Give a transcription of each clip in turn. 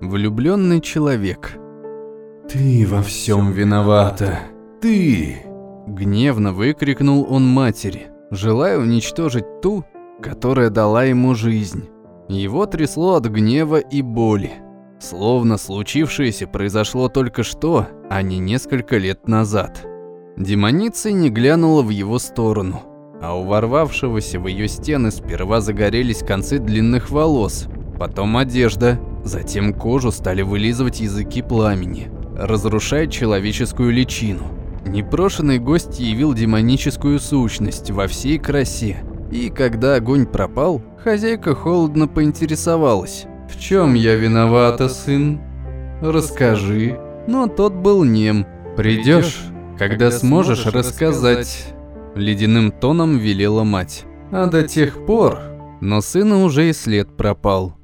Влюбленный человек. «Ты во всем виновата! Ты!» Гневно выкрикнул он матери, желая уничтожить ту, которая дала ему жизнь. Его трясло от гнева и боли. Словно случившееся произошло только что, а не несколько лет назад. Демоница не глянула в его сторону, а у ворвавшегося в ее стены сперва загорелись концы длинных волос, потом одежда, затем кожу стали вылизывать языки пламени, разрушая человеческую личину. Непрошенный гость явил демоническую сущность во всей красе, и когда огонь пропал, хозяйка холодно поинтересовалась. «В чем я виновата, сын? Расскажи». Но тот был нем. «Придешь, когда сможешь рассказать», — ледяным тоном велела мать. «А до тех пор...» Но сына уже и след пропал.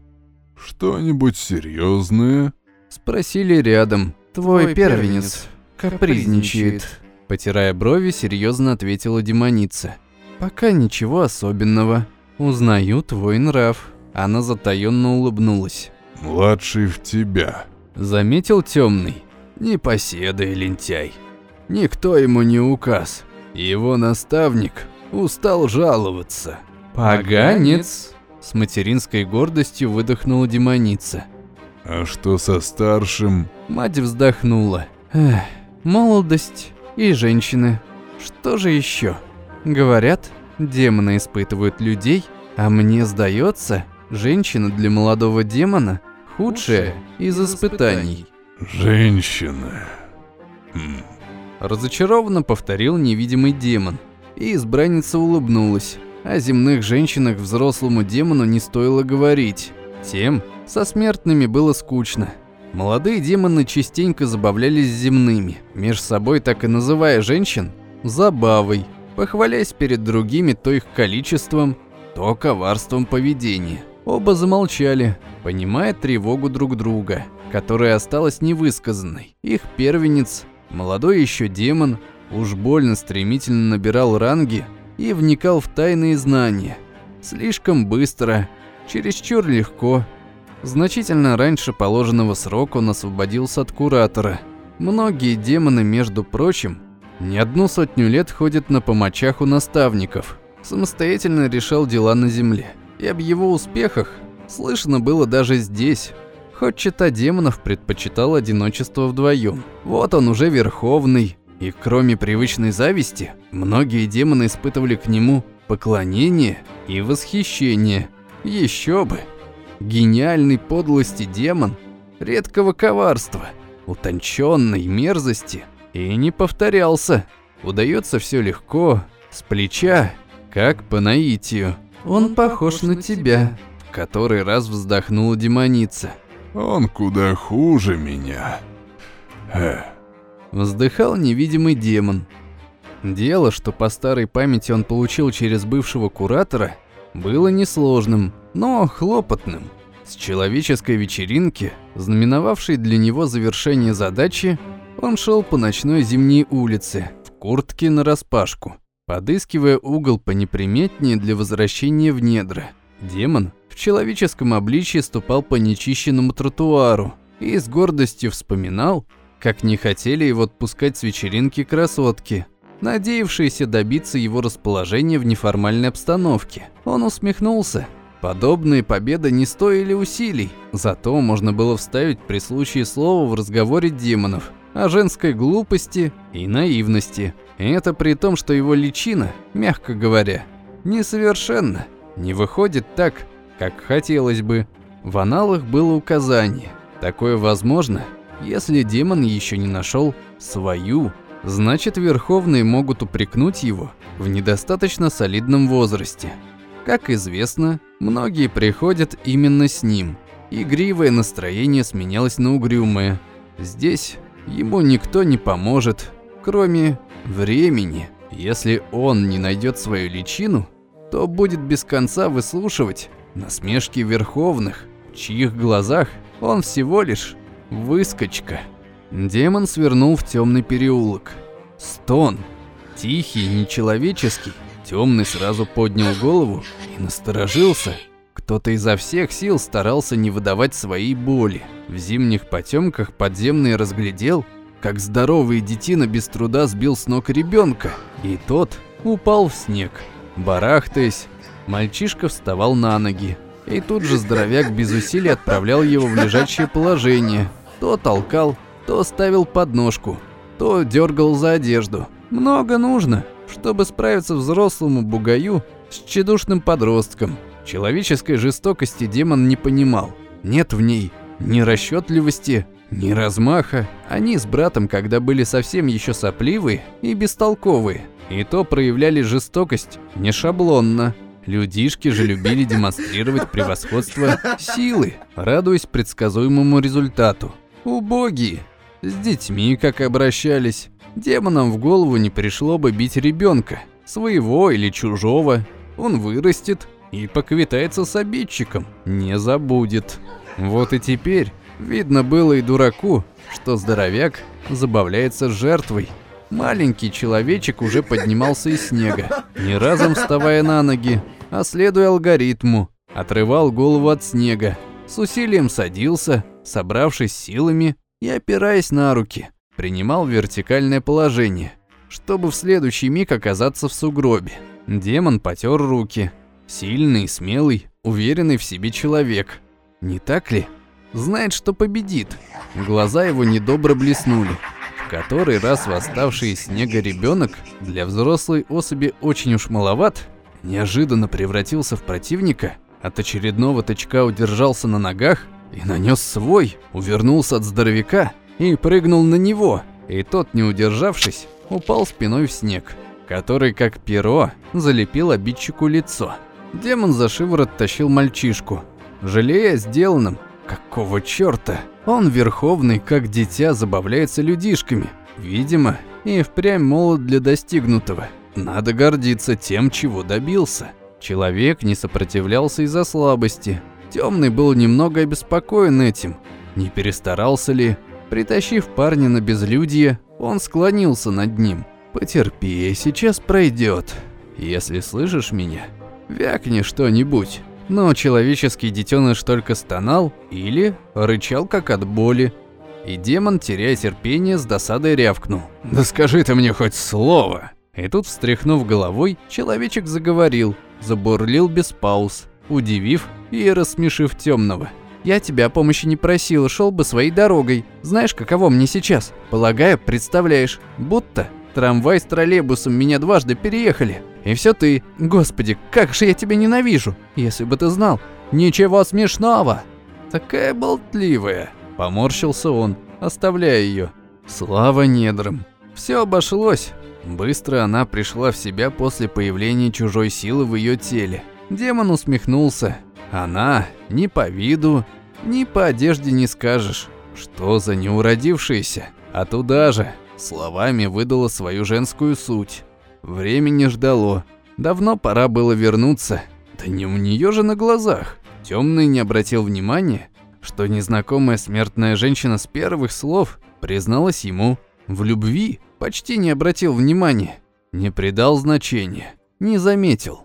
«Что-нибудь серьезное?» Спросили рядом. «Твой первенец капризничает», — потирая брови, серьезно ответила демоница. «Пока ничего особенного. Узнаю твой нрав». Она затаённо улыбнулась. «Младший в тебя», — заметил темный. «Непоседа и лентяй. Никто ему не указ. Его наставник устал жаловаться». «Поганец!» — с материнской гордостью выдохнула демоница. «А что со старшим?» Мать вздохнула. «Эх, молодость и женщины. Что же еще? Говорят, демоны испытывают людей, а мне сдается, женщина для молодого демона худшая из испытаний. Женщина. Хм. Разочарованно повторил невидимый демон, и избранница улыбнулась. О земных женщинах взрослому демону не стоило говорить. Тем со смертными было скучно. Молодые демоны частенько забавлялись земными, меж собой так и называя женщин забавой, похваляясь перед другими то их количеством, то коварством поведения. Оба замолчали, понимая тревогу друг друга, которая осталась невысказанной. Их первенец, молодой еще демон, уж больно стремительно набирал ранги и вникал в тайные знания. Слишком быстро, чересчур легко. Значительно раньше положенного срока он освободился от куратора. Многие демоны, между прочим, не одну сотню лет ходят на помочах у наставников. Самостоятельно решал дела на земле. И об его успехах слышно было даже здесь. Хоть чита демонов предпочитал одиночество вдвоем. Вот он уже верховный. И кроме привычной зависти, многие демоны испытывали к нему поклонение и восхищение. Еще бы. Гениальный подлости демон, редкого коварства, утонченной мерзости и не повторялся. Удается все легко, с плеча, как по наитию. Он похож на тебя. Который раз вздохнула демоница. Он куда хуже меня. Эх. Вздыхал невидимый демон. Дело, что по старой памяти он получил через бывшего куратора, было несложным, но хлопотным. С человеческой вечеринки, знаменовавшей для него завершение задачи, он шел по ночной зимней улице, в куртке нараспашку, подыскивая угол понеприметнее для возвращения в недра. Демон в человеческом обличье ступал по нечищенному тротуару и с гордостью вспоминал, как не хотели его отпускать с вечеринки красотки, надеявшиеся добиться его расположения в неформальной обстановке. Он усмехнулся. Подобные победы не стоили усилий, зато можно было вставить при случае слово в разговоре демонов о женской глупости и наивности. И это при том, что его личина, мягко говоря, несовершенна, не выходит так, как хотелось бы. В аналах было указание. Такое возможно, если демон еще не нашел свою, значит верховные могут упрекнуть его в недостаточно солидном возрасте. Как известно, многие приходят именно с ним. Игривое настроение сменялось на угрюмое. Здесь ему никто не поможет, кроме времени. Если он не найдет свою личину, то будет без конца выслушивать насмешки верховных, в чьих глазах он всего лишь выскочка. Демон свернул в темный переулок. Стон, тихий, нечеловеческий. Темный сразу поднял голову и насторожился. Кто-то изо всех сил старался не выдавать своей боли. В зимних потемках подземный разглядел, как здоровый детина без труда сбил с ног ребенка, и тот упал в снег. Барахтаясь, мальчишка вставал на ноги, и тут же здоровяк без усилий отправлял его в лежачее положение. То толкал, то ставил подножку, то дергал за одежду. Много нужно, чтобы справиться взрослому бугаю с тщедушным подростком. Человеческой жестокости демон не понимал. Нет в ней ни расчетливости, ни размаха. Они с братом, когда были совсем еще сопливые и бестолковые, и то проявляли жестокость не шаблонно. Людишки же любили демонстрировать превосходство силы, радуясь предсказуемому результату. Убогие. С детьми как обращались. Демонам в голову не пришло бы бить ребенка, своего или чужого. Он вырастет и поквитается с обидчиком, не забудет. Вот и теперь видно было и дураку, что здоровяк забавляется жертвой. Маленький человечек уже поднимался из снега, не разом вставая на ноги, а следуя алгоритму, отрывал голову от снега, с усилием садился, собравшись силами и опираясь на руки, принимал вертикальное положение, чтобы в следующий миг оказаться в сугробе. Демон потер руки. Сильный, смелый, уверенный в себе человек. Не так ли? Знает, что победит. Глаза его недобро блеснули. Который раз восставший из снега ребенок для взрослой особи очень уж маловат, неожиданно превратился в противника, от очередного тычка удержался на ногах и нанес свой, увернулся от здоровяка и прыгнул на него, и тот, не удержавшись, упал спиной в снег, который, как перо, залепил обидчику лицо. Демон за шиворот тащил мальчишку, жалея сделанным, какого чёрта? Он верховный, как дитя, забавляется людишками. Видимо, и впрямь молод для достигнутого. Надо гордиться тем, чего добился. Человек не сопротивлялся из-за слабости. Темный был немного обеспокоен этим. Не перестарался ли? Притащив парня на безлюдье, он склонился над ним. «Потерпи, сейчас пройдет. Если слышишь меня, вякни что-нибудь». Но человеческий детеныш только стонал или рычал как от боли. И демон, теряя терпение, с досадой рявкнул. «Да скажи ты мне хоть слово!» И тут, встряхнув головой, человечек заговорил, забурлил без пауз, удивив и рассмешив темного. «Я тебя помощи не просил, шел бы своей дорогой. Знаешь, каково мне сейчас? Полагаю, представляешь, будто трамвай с троллейбусом меня дважды переехали. И все ты. Господи, как же я тебя ненавижу. Если бы ты знал. Ничего смешного. Такая болтливая. Поморщился он, оставляя ее. Слава недрам. Все обошлось. Быстро она пришла в себя после появления чужой силы в ее теле. Демон усмехнулся. Она ни по виду, ни по одежде не скажешь. Что за неуродившаяся? А туда же словами выдала свою женскую суть. Время не ждало. Давно пора было вернуться. Да не у нее же на глазах. Темный не обратил внимания, что незнакомая смертная женщина с первых слов призналась ему в любви, почти не обратил внимания, не придал значения, не заметил.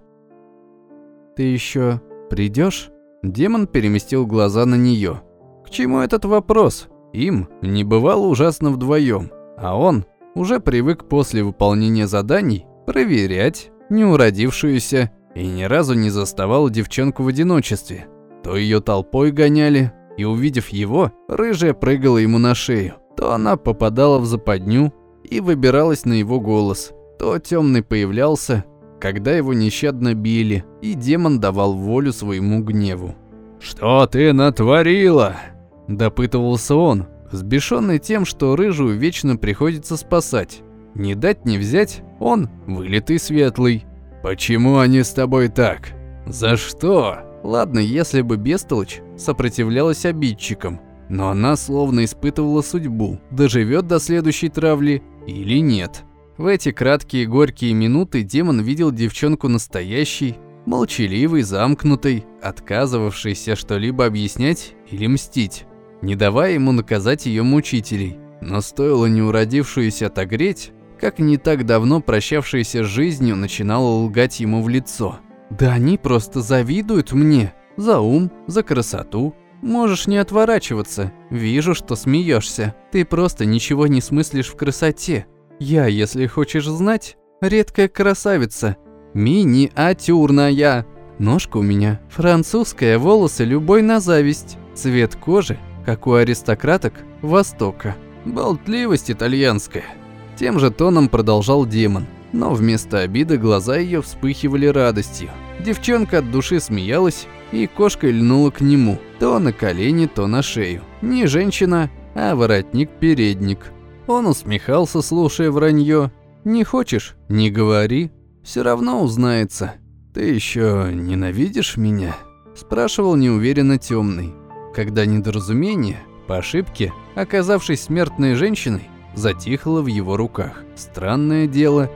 «Ты еще придешь? Демон переместил глаза на нее. К чему этот вопрос? Им не бывало ужасно вдвоем, а он уже привык после выполнения заданий проверять неуродившуюся и ни разу не заставал девчонку в одиночестве. То ее толпой гоняли, и увидев его, рыжая прыгала ему на шею, то она попадала в западню и выбиралась на его голос, то темный появлялся, когда его нещадно били, и демон давал волю своему гневу. «Что ты натворила?» – допытывался он, взбешенный тем, что рыжую вечно приходится спасать. Не дать не взять, он вылитый светлый. Почему они с тобой так? За что? Ладно, если бы Бестолочь сопротивлялась обидчикам, но она словно испытывала судьбу, доживет до следующей травли или нет. В эти краткие горькие минуты демон видел девчонку настоящей, молчаливой, замкнутой, отказывавшейся что-либо объяснять или мстить, не давая ему наказать ее мучителей. Но стоило неуродившуюся отогреть, как не так давно прощавшаяся с жизнью начинала лгать ему в лицо. «Да они просто завидуют мне. За ум, за красоту. Можешь не отворачиваться. Вижу, что смеешься. Ты просто ничего не смыслишь в красоте. Я, если хочешь знать, редкая красавица. Миниатюрная. Ножка у меня французская, волосы любой на зависть. Цвет кожи, как у аристократок Востока. Болтливость итальянская. Тем же тоном продолжал демон, но вместо обиды глаза ее вспыхивали радостью. Девчонка от души смеялась, и кошка льнула к нему, то на колени, то на шею. Не женщина, а воротник-передник. Он усмехался, слушая вранье. «Не хочешь? Не говори. Все равно узнается. Ты еще ненавидишь меня?» Спрашивал неуверенно темный. Когда недоразумение, по ошибке, оказавшись смертной женщиной, затихло в его руках. Странное дело,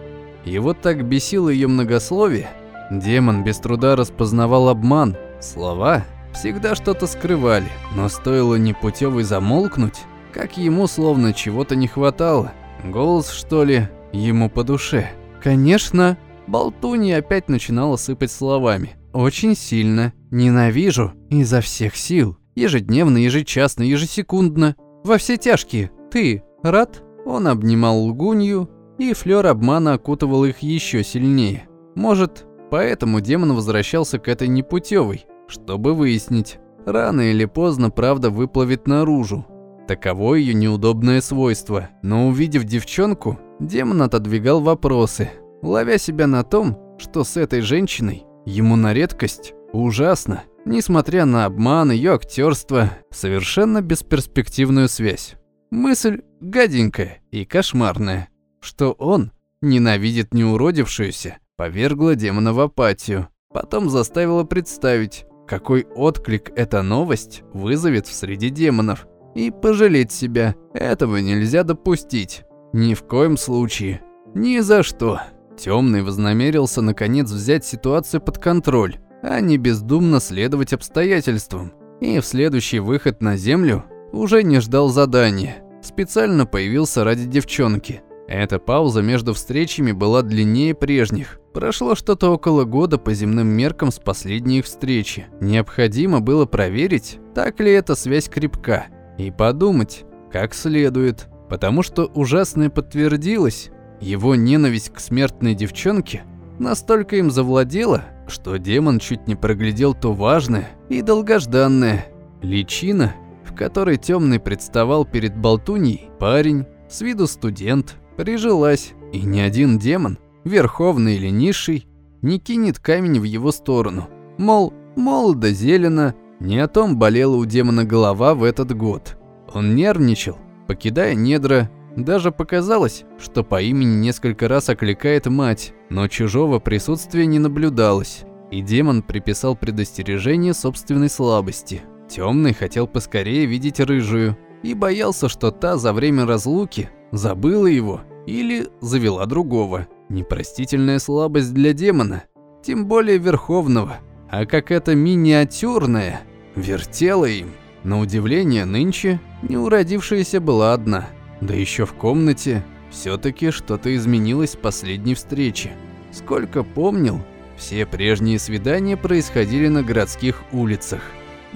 его так бесило ее многословие. Демон без труда распознавал обман, слова всегда что-то скрывали, но стоило непутевый замолкнуть, как ему словно чего-то не хватало. Голос, что ли, ему по душе. Конечно, болтунья опять начинала сыпать словами. Очень сильно. Ненавижу изо всех сил. Ежедневно, ежечасно, ежесекундно. Во все тяжкие. Ты рад? Он обнимал лгунью, и флёр обмана окутывал их еще сильнее. Может, поэтому демон возвращался к этой непутевой, чтобы выяснить, рано или поздно правда выплывет наружу. Таково ее неудобное свойство. Но увидев девчонку, демон отодвигал вопросы, ловя себя на том, что с этой женщиной ему на редкость ужасно, несмотря на обман, ее актерство, совершенно бесперспективную связь. Мысль гаденькая и кошмарная, что он ненавидит неуродившуюся, повергла демона в апатию, потом заставила представить, какой отклик эта новость вызовет в среди демонов, и пожалеть себя. Этого нельзя допустить. Ни в коем случае. Ни за что. Темный вознамерился наконец взять ситуацию под контроль, а не бездумно следовать обстоятельствам. И в следующий выход на землю уже не ждал задания. Специально появился ради девчонки. Эта пауза между встречами была длиннее прежних. Прошло что-то около года по земным меркам с последней их встречи. Необходимо было проверить, так ли эта связь крепка, и подумать, как следует, потому что ужасное подтвердилось. Его ненависть к смертной девчонке настолько им завладела, что демон чуть не проглядел то важное и долгожданное. Личина, в которой темный представал перед болтуньей, парень, с виду студент, прижилась, и ни один демон, верховный или низший, не кинет камень в его сторону. Мол, молодо зелено, не о том болела у демона голова в этот год. Он нервничал, покидая недра, даже показалось, что по имени несколько раз окликает мать, но чужого присутствия не наблюдалось, и демон приписал предостережение собственной слабости. Темный хотел поскорее видеть рыжую и боялся, что та за время разлуки забыла его или завела другого. Непростительная слабость для демона, тем более верховного, а как это миниатюрная, вертела им. На удивление, нынче неуродившаяся была одна, да еще в комнате все-таки что-то изменилось с последней встречи. Сколько помнил, все прежние свидания происходили на городских улицах.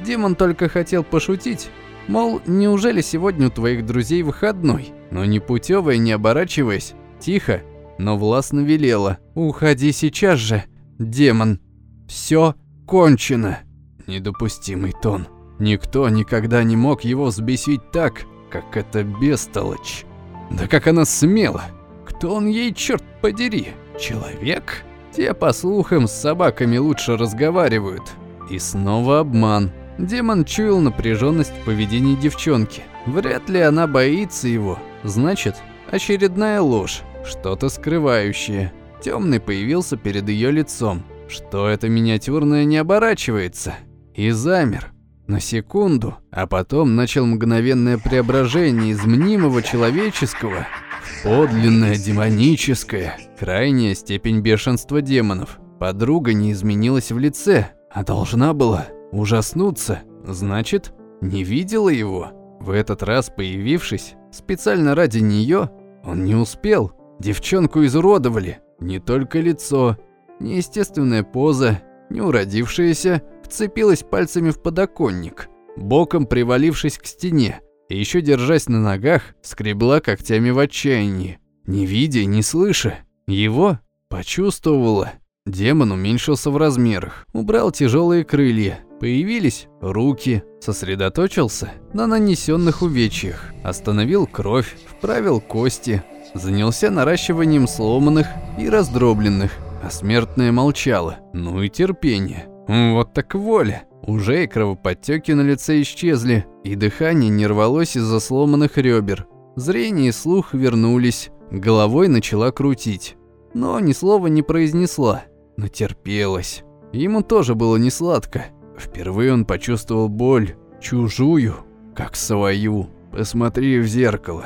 Демон только хотел пошутить, мол, неужели сегодня у твоих друзей выходной? Но непутевая, не оборачиваясь, тихо, но властно велела. «Уходи сейчас же, демон. Все кончено». Недопустимый тон. Никто никогда не мог его взбесить так, как эта бестолочь. Да как она смела! Кто он ей, черт подери? Человек? Те, по слухам, с собаками лучше разговаривают. И снова обман. Демон чуял напряженность в поведении девчонки. Вряд ли она боится его. Значит, очередная ложь, что-то скрывающее. Темный появился перед ее лицом. Что это миниатюрное не оборачивается? И замер. На секунду, а потом начал мгновенное преображение из мнимого человеческого в подлинное демоническое. Крайняя степень бешенства демонов. Подруга не изменилась в лице, а должна была ужаснуться. Значит, не видела его. В этот раз появившись, специально ради нее, он не успел. Девчонку изуродовали. Не только лицо, неестественная поза, неуродившаяся, вцепилась пальцами в подоконник, боком привалившись к стене, и еще держась на ногах, скребла когтями в отчаянии. Не видя, не слыша, его почувствовала. Демон уменьшился в размерах, убрал тяжелые крылья, появились руки, сосредоточился на нанесенных увечьях, остановил кровь, вправил кости, занялся наращиванием сломанных и раздробленных, а смертное молчало. Ну и терпение. Вот так воля. Уже и кровоподтеки на лице исчезли, и дыхание не рвалось из-за сломанных ребер. Зрение и слух вернулись, головой начала крутить. Но ни слова не произнесла, натерпелась. Ему тоже было не сладко. Впервые он почувствовал боль, чужую, как свою. Посмотри в зеркало.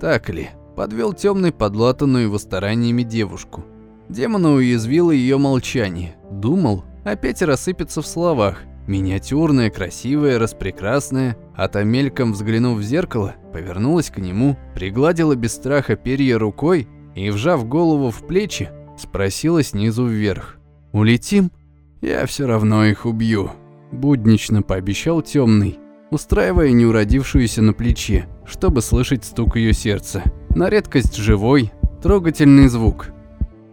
Так ли? Подвел темный подлатанную его стараниями девушку. Демона уязвило ее молчание. Думал, опять рассыпется в словах. Миниатюрная, красивая, распрекрасная, а та мельком взглянув в зеркало, повернулась к нему, пригладила без страха перья рукой и, вжав голову в плечи, спросила снизу вверх. «Улетим?» «Я все равно их убью», – буднично пообещал темный, устраивая неуродившуюся на плече, чтобы слышать стук ее сердца. На редкость живой, трогательный звук.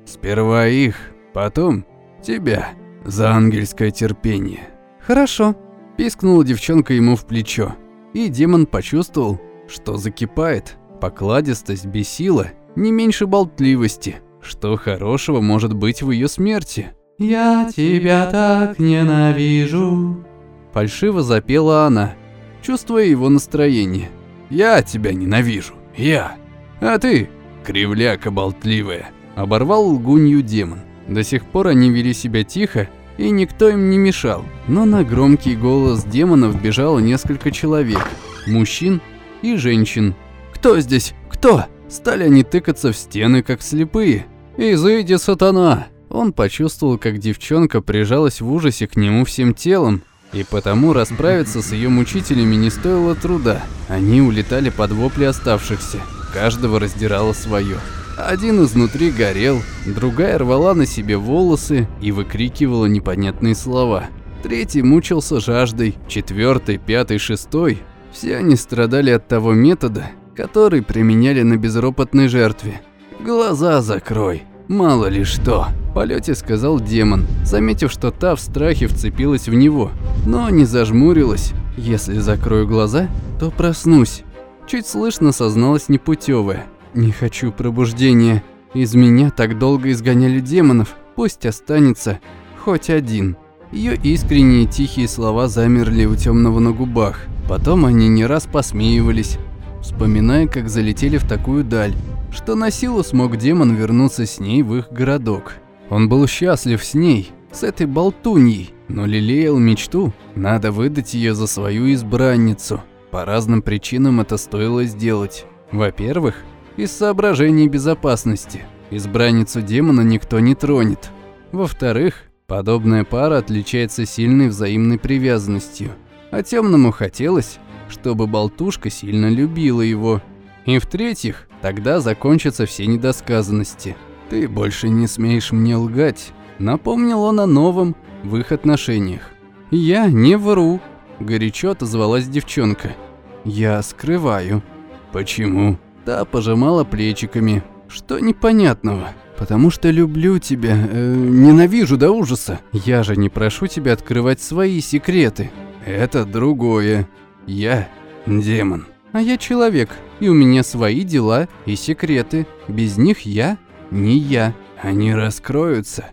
«Сперва их, потом тебя, за ангельское терпение». «Хорошо», – пискнула девчонка ему в плечо, и демон почувствовал, что закипает, покладистость бесила, не меньше болтливости. Что хорошего может быть в ее смерти? «Я тебя так ненавижу», – фальшиво запела она, чувствуя его настроение. «Я тебя ненавижу, я, а ты, кривляка болтливая», – оборвал лгунью демон. До сих пор они вели себя тихо, и никто им не мешал. Но на громкий голос демонов бежало несколько человек, мужчин и женщин. «Кто здесь? Кто?» Стали они тыкаться в стены, как слепые. «Изыди, сатана!» Он почувствовал, как девчонка прижалась в ужасе к нему всем телом, и потому расправиться с ее мучителями не стоило труда. Они улетали под вопли оставшихся, каждого раздирало свое. Один изнутри горел, другая рвала на себе волосы и выкрикивала непонятные слова. Третий мучился жаждой, четвертый, пятый, шестой. Все они страдали от того метода, который применяли на безропотной жертве. «Глаза закрой, мало ли что», – в полете сказал демон, заметив, что та в страхе вцепилась в него, но не зажмурилась. «Если закрою глаза, то проснусь». Чуть слышно созналась непутевая. Не хочу пробуждения. Из меня так долго изгоняли демонов, пусть останется хоть один. Ее искренние тихие слова замерли у темного на губах. Потом они не раз посмеивались, вспоминая, как залетели в такую даль, что на силу смог демон вернуться с ней в их городок. Он был счастлив с ней, с этой болтуньей, но лелеял мечту, надо выдать ее за свою избранницу. По разным причинам это стоило сделать. Во-первых, из соображений безопасности. Избранницу демона никто не тронет. Во-вторых, подобная пара отличается сильной взаимной привязанностью. А темному хотелось, чтобы болтушка сильно любила его. И в-третьих, тогда закончатся все недосказанности. «Ты больше не смеешь мне лгать», — напомнил он о новом в их отношениях. «Я не вру», — горячо отозвалась девчонка. «Я скрываю». «Почему?» Та пожимала плечиками. Что непонятного? Потому что люблю тебя, э, ненавижу до ужаса. Я же не прошу тебя открывать свои секреты. Это другое. Я демон. А я человек, и у меня свои дела и секреты. Без них я не я. Они раскроются.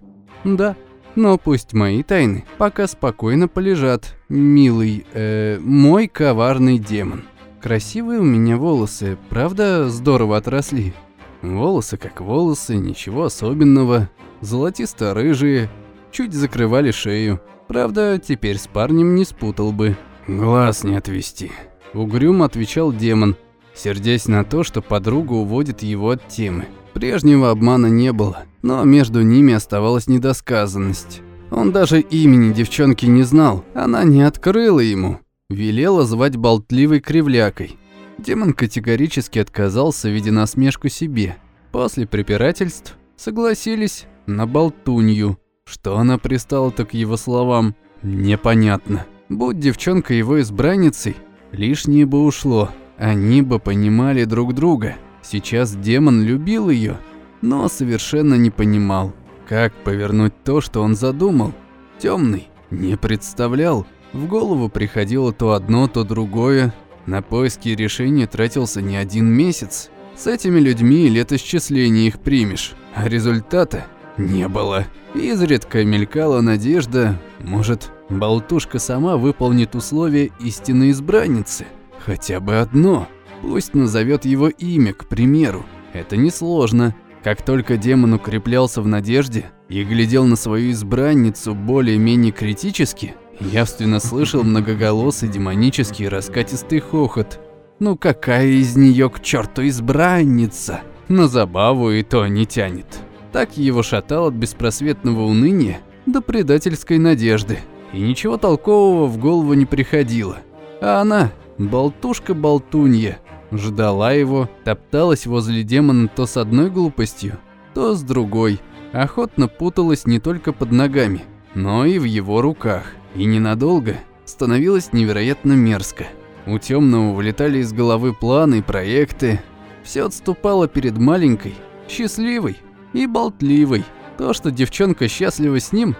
Да, но пусть мои тайны пока спокойно полежат, милый, э, мой коварный демон. Красивые у меня волосы, правда, здорово отросли. Волосы как волосы, ничего особенного. Золотисто-рыжие, чуть закрывали шею. Правда, теперь с парнем не спутал бы. Глаз не отвести. Угрюм отвечал демон, сердясь на то, что подруга уводит его от темы. Прежнего обмана не было, но между ними оставалась недосказанность. Он даже имени девчонки не знал, она не открыла ему. Велела звать болтливой кривлякой. Демон категорически отказался, видя насмешку себе. После препирательств согласились на болтунью. Что она пристала-то к его словам? Непонятно. Будь девчонка его избранницей, лишнее бы ушло. Они бы понимали друг друга. Сейчас демон любил ее, но совершенно не понимал, как повернуть то, что он задумал. Темный не представлял. В голову приходило то одно, то другое. На поиски решения тратился не один месяц. С этими людьми летосчисление их примешь, а результата не было. Изредка мелькала надежда, может, болтушка сама выполнит условия истинной избранницы. Хотя бы одно. Пусть назовет его имя, к примеру. Это несложно. Как только демон укреплялся в надежде и глядел на свою избранницу более-менее критически, явственно слышал многоголосый демонический раскатистый хохот. Ну какая из нее к черту избранница? На забаву и то не тянет. Так его шатал от беспросветного уныния до предательской надежды. И ничего толкового в голову не приходило. А она, болтушка-болтунья, ждала его, топталась возле демона то с одной глупостью, то с другой, охотно путалась не только под ногами, но и в его руках. И ненадолго становилось невероятно мерзко. У темного вылетали из головы планы и проекты. Все отступало перед маленькой, счастливой и болтливой. То, что девчонка счастлива с ним,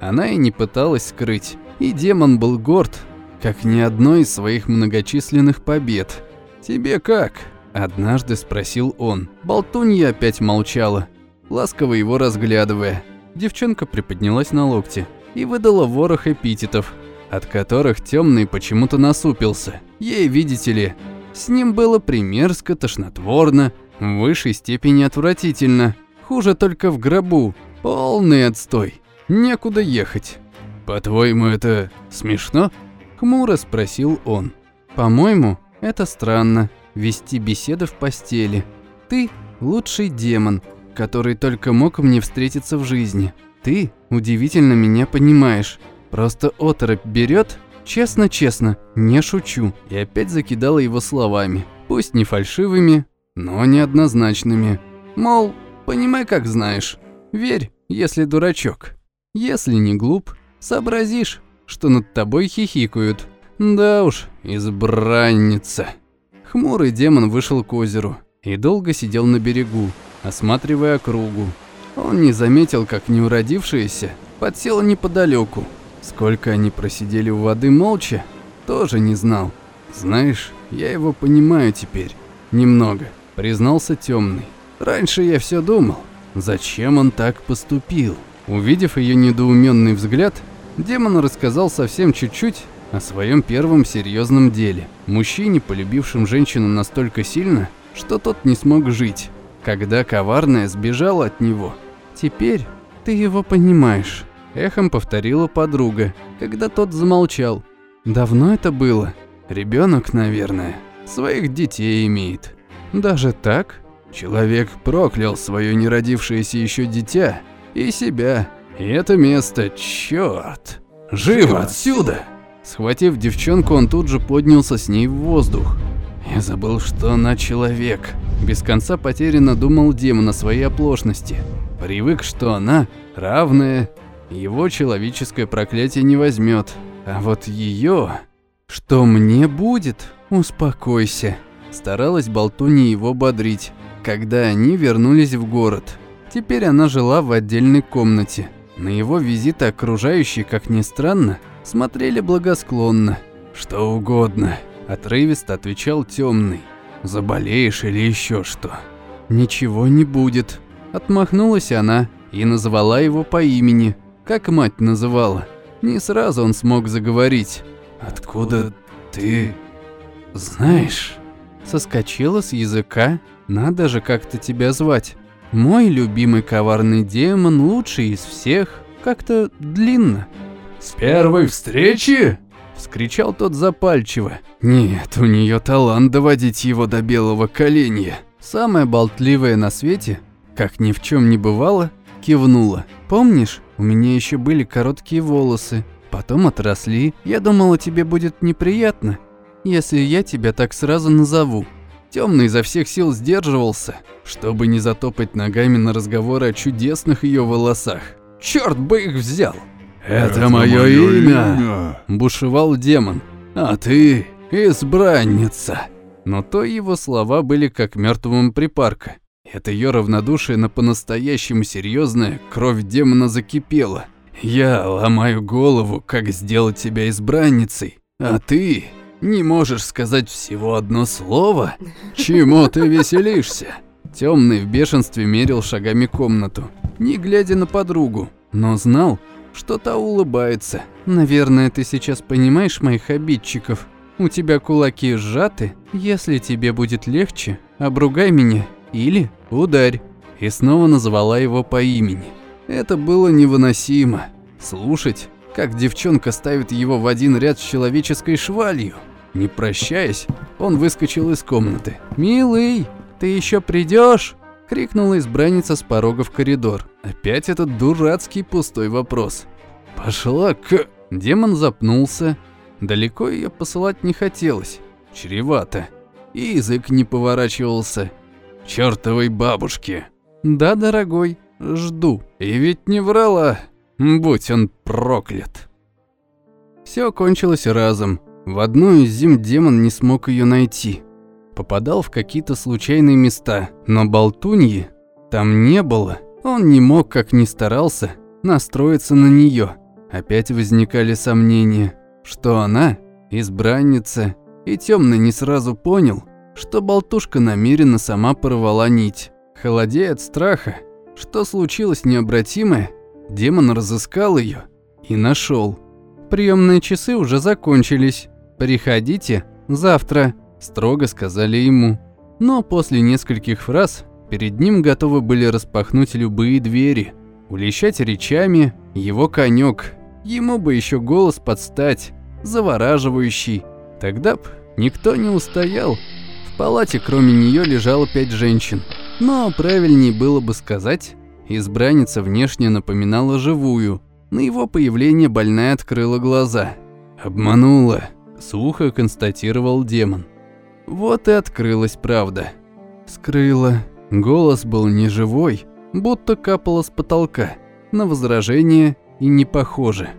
она и не пыталась скрыть. И демон был горд, как ни одной из своих многочисленных побед. «Тебе как?» – однажды спросил он. Болтунья опять молчала, ласково его разглядывая. Девчонка приподнялась на локте и выдала ворох эпитетов, от которых темный почему-то насупился. Ей, видите ли, с ним было примерзко, тошнотворно, в высшей степени отвратительно. Хуже только в гробу. Полный отстой. Некуда ехать. По-твоему, это смешно? Хмуро спросил он. По-моему, это странно. Вести беседы в постели. Ты лучший демон, который только мог мне встретиться в жизни. Ты удивительно меня понимаешь. Просто оторопь берет, честно-честно, не шучу. И опять закидала его словами, пусть не фальшивыми, но неоднозначными. Мол, понимай как знаешь. Верь, если дурачок. Если не глуп, сообразишь, что над тобой хихикают. Да уж, избранница. Хмурый демон вышел к озеру и долго сидел на берегу, осматривая округу. Он не заметил, как неуродившаяся подсела неподалеку. Сколько они просидели у воды молча, тоже не знал. Знаешь, я его понимаю теперь. Немного, признался темный. Раньше я все думал, зачем он так поступил. Увидев ее недоуменный взгляд, демон рассказал совсем чуть-чуть о своем первом серьезном деле. Мужчине, полюбившем женщину настолько сильно, что тот не смог жить, когда коварная сбежала от него – «Теперь ты его понимаешь», – эхом повторила подруга, когда тот замолчал. «Давно это было? Ребенок, наверное, своих детей имеет. Даже так? Человек проклял свое неродившееся еще дитя и себя, и это место, черт! Живо отсюда!» Схватив девчонку, он тут же поднялся с ней в воздух. Я забыл, что она человек. Без конца потерянно думал демон о своей оплошности. Привык, что она равная, его человеческое проклятие не возьмет. А вот ее... Что мне будет? Успокойся. Старалась Болтуни его бодрить, когда они вернулись в город. Теперь она жила в отдельной комнате. На его визиты окружающие, как ни странно, смотрели благосклонно. «Что угодно», – отрывисто отвечал темный. «Заболеешь или еще что?» «Ничего не будет», Отмахнулась она и назвала его по имени, как мать называла. Не сразу он смог заговорить. «Откуда ты знаешь?» Соскочила с языка. «Надо же как-то тебя звать. Мой любимый коварный демон, лучший из всех. Как-то длинно». «С первой встречи?» Вскричал тот запальчиво. Нет, у нее талант доводить его до белого коленя. Самая болтливая на свете как ни в чем не бывало, кивнула. «Помнишь, у меня еще были короткие волосы, потом отросли. Я думала, тебе будет неприятно, если я тебя так сразу назову». Темный изо всех сил сдерживался, чтобы не затопать ногами на разговоры о чудесных ее волосах. Черт бы их взял! Это мое имя!» – бушевал демон. «А ты избранница!» Но то его слова были как мертвому припарка. Это ее равнодушие на по-настоящему серьезное кровь демона закипела. Я ломаю голову, как сделать тебя избранницей, а ты не можешь сказать всего одно слово? Чему ты веселишься? Темный в бешенстве мерил шагами комнату, не глядя на подругу, но знал, что та улыбается. Наверное, ты сейчас понимаешь моих обидчиков. У тебя кулаки сжаты. Если тебе будет легче, обругай меня или ударь. И снова назвала его по имени. Это было невыносимо. Слушать, как девчонка ставит его в один ряд с человеческой швалью. Не прощаясь, он выскочил из комнаты. «Милый, ты еще придешь? крикнула избранница с порога в коридор. Опять этот дурацкий пустой вопрос. «Пошла к...» Демон запнулся. Далеко ее посылать не хотелось. Чревато. И язык не поворачивался. Чёртовой бабушке. «Да, дорогой, жду». И ведь не врала. Будь он проклят. Все кончилось разом. В одну из зим демон не смог ее найти. Попадал в какие-то случайные места, но болтуньи там не было. Он не мог, как ни старался, настроиться на нее. Опять возникали сомнения, что она избранница, и темный не сразу понял, что болтушка намеренно сама порвала нить. Холодея от страха, что случилось необратимое, Демон разыскал ее и нашел. Приемные часы уже закончились. Приходите завтра, строго сказали ему. Но после нескольких фраз перед ним готовы были распахнуть любые двери. Улещать речами его конек. Ему бы еще голос подстать, завораживающий. Тогда б никто не устоял. В палате кроме нее лежало пять женщин. Но правильнее было бы сказать Избранница внешне напоминала живую. На его появление больная открыла глаза. «Обманула», – сухо констатировал демон. Вот и открылась правда. Скрыла. Голос был неживой, будто капало с потолка. На возражение и не похоже.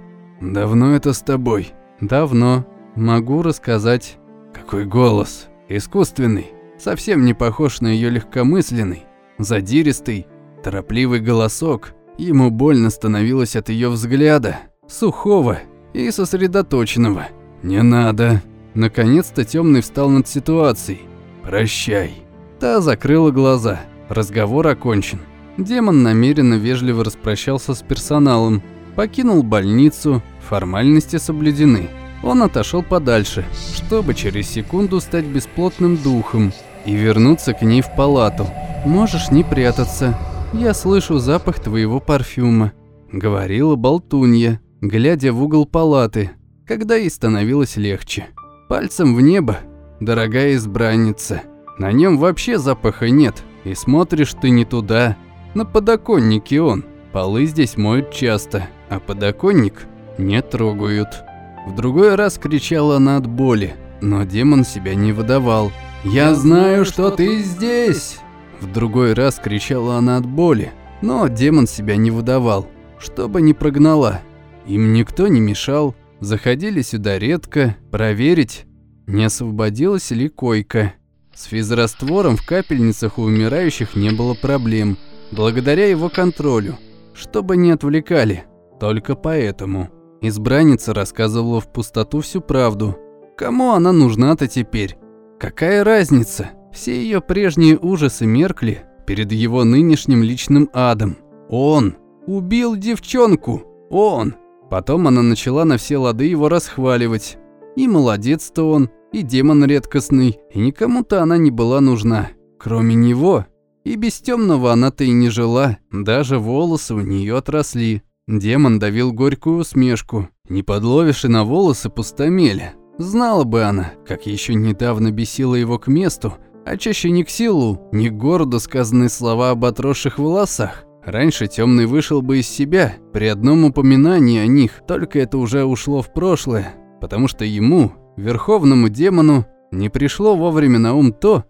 «Давно это с тобой?» «Давно. Могу рассказать». «Какой голос? Искусственный. Совсем не похож на ее легкомысленный, задиристый, Торопливый голосок. Ему больно становилось от ее взгляда, сухого и сосредоточенного. «Не надо». Наконец-то темный встал над ситуацией. «Прощай». Та закрыла глаза. Разговор окончен. Демон намеренно вежливо распрощался с персоналом, покинул больницу, формальности соблюдены. Он отошел подальше, чтобы через секунду стать бесплотным духом и вернуться к ней в палату. «Можешь не прятаться», «Я слышу запах твоего парфюма», — говорила болтунья, глядя в угол палаты, когда ей становилось легче. Пальцем в небо, дорогая избранница. На нем вообще запаха нет, и смотришь ты не туда. На подоконнике он. Полы здесь моют часто, а подоконник не трогают. В другой раз кричала она от боли, но демон себя не выдавал. «Я знаю, что ты здесь!» В другой раз кричала она от боли, но демон себя не выдавал, чтобы не прогнала. Им никто не мешал, заходили сюда редко, проверить, не освободилась ли койка. С физраствором в капельницах у умирающих не было проблем, благодаря его контролю, чтобы не отвлекали. Только поэтому. Избранница рассказывала в пустоту всю правду. Кому она нужна-то теперь? Какая разница? Все ее прежние ужасы меркли перед его нынешним личным адом. Он убил девчонку. Он. Потом она начала на все лады его расхваливать. И молодец-то он, и демон редкостный, и никому-то она не была нужна, кроме него. И без темного она-то и не жила, даже волосы у нее отросли. Демон давил горькую усмешку. Не подловишь и на волосы пустомеля. Знала бы она, как еще недавно бесила его к месту, а чаще не к силу, не к городу сказанные слова об отросших волосах. Раньше темный вышел бы из себя при одном упоминании о них, только это уже ушло в прошлое, потому что ему, верховному демону, не пришло вовремя на ум то,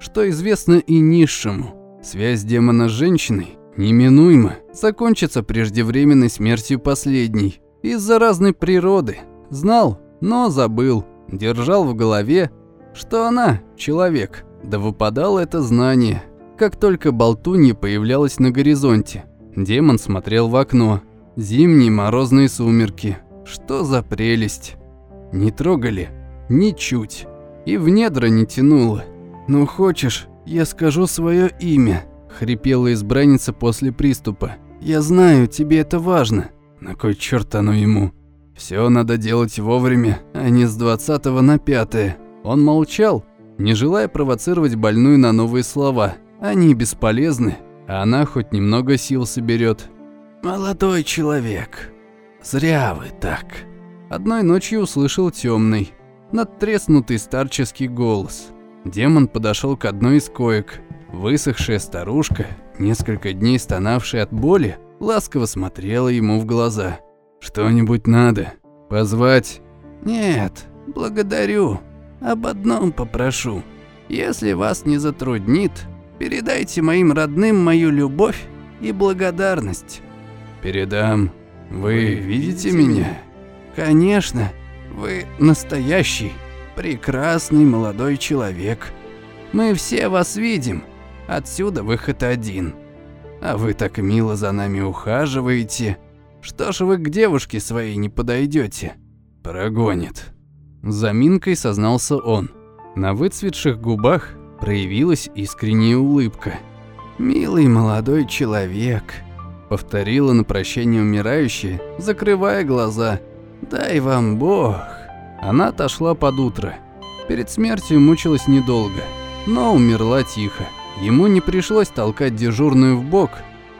что известно и низшему. Связь демона с женщиной неминуемо закончится преждевременной смертью последней. Из-за разной природы. Знал, но забыл. Держал в голове, что она – человек. Да выпадало это знание, как только болтунья появлялась на горизонте. Демон смотрел в окно. Зимние морозные сумерки. Что за прелесть. Не трогали? Ничуть. И в недра не тянуло. «Ну хочешь, я скажу свое имя?» – хрипела избранница после приступа. «Я знаю, тебе это важно». На кой черт оно ему? Все надо делать вовремя, а не с 20 на 5. Он молчал, не желая провоцировать больную на новые слова. Они бесполезны, а она хоть немного сил соберет. «Молодой человек, зря вы так». Одной ночью услышал темный, надтреснутый старческий голос. Демон подошел к одной из коек. Высохшая старушка, несколько дней стонавшая от боли, ласково смотрела ему в глаза. «Что-нибудь надо? Позвать?» «Нет, благодарю. Об одном попрошу. Если вас не затруднит, передайте моим родным мою любовь и благодарность». «Передам. Вы видите меня?» «Конечно. Вы настоящий, прекрасный молодой человек. Мы все вас видим. Отсюда выход один. А вы так мило за нами ухаживаете. Что ж вы к девушке своей не подойдете? Прогонит. Заминкой сознался он. На выцветших губах проявилась искренняя улыбка. «Милый молодой человек», — повторила на прощание умирающая, закрывая глаза. «Дай вам Бог». Она отошла под утро. Перед смертью мучилась недолго, но умерла тихо. Ему не пришлось толкать дежурную в бок.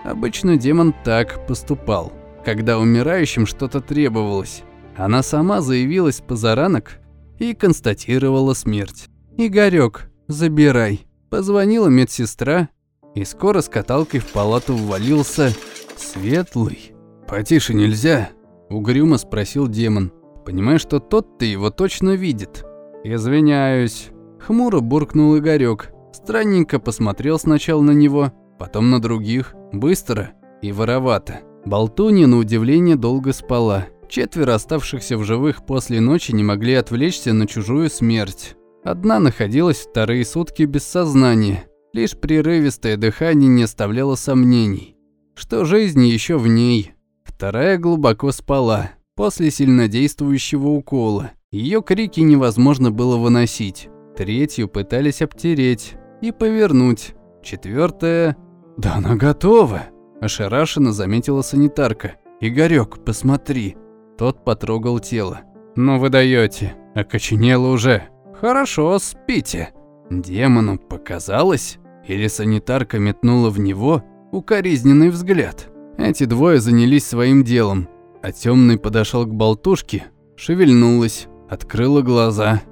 Обычно демон так поступал, когда умирающим что-то требовалось. Она сама заявилась позаранок и констатировала смерть. «Игорёк, забирай». Позвонила медсестра, и скоро с каталкой в палату ввалился Светлый. «Потише нельзя?» – угрюмо спросил демон, понимая, что тот-то его точно видит. «Извиняюсь», – хмуро буркнул Игорёк, Странненько посмотрел сначала на него, потом на других, быстро и воровато. Болтунья, на удивление, долго спала. Четверо оставшихся в живых после ночи не могли отвлечься на чужую смерть. Одна находилась вторые сутки без сознания. Лишь прерывистое дыхание не оставляло сомнений, что жизнь еще в ней. Вторая глубоко спала, после сильнодействующего укола. Ее крики невозможно было выносить. Третью пытались обтереть, и повернуть. Четвертое. Да она готова. Ошарашенно заметила санитарка. Игорек, посмотри. Тот потрогал тело. Ну вы даете. Окоченело уже. Хорошо, спите. Демону показалось? Или санитарка метнула в него укоризненный взгляд? Эти двое занялись своим делом, а темный подошел к болтушке, шевельнулась, открыла глаза.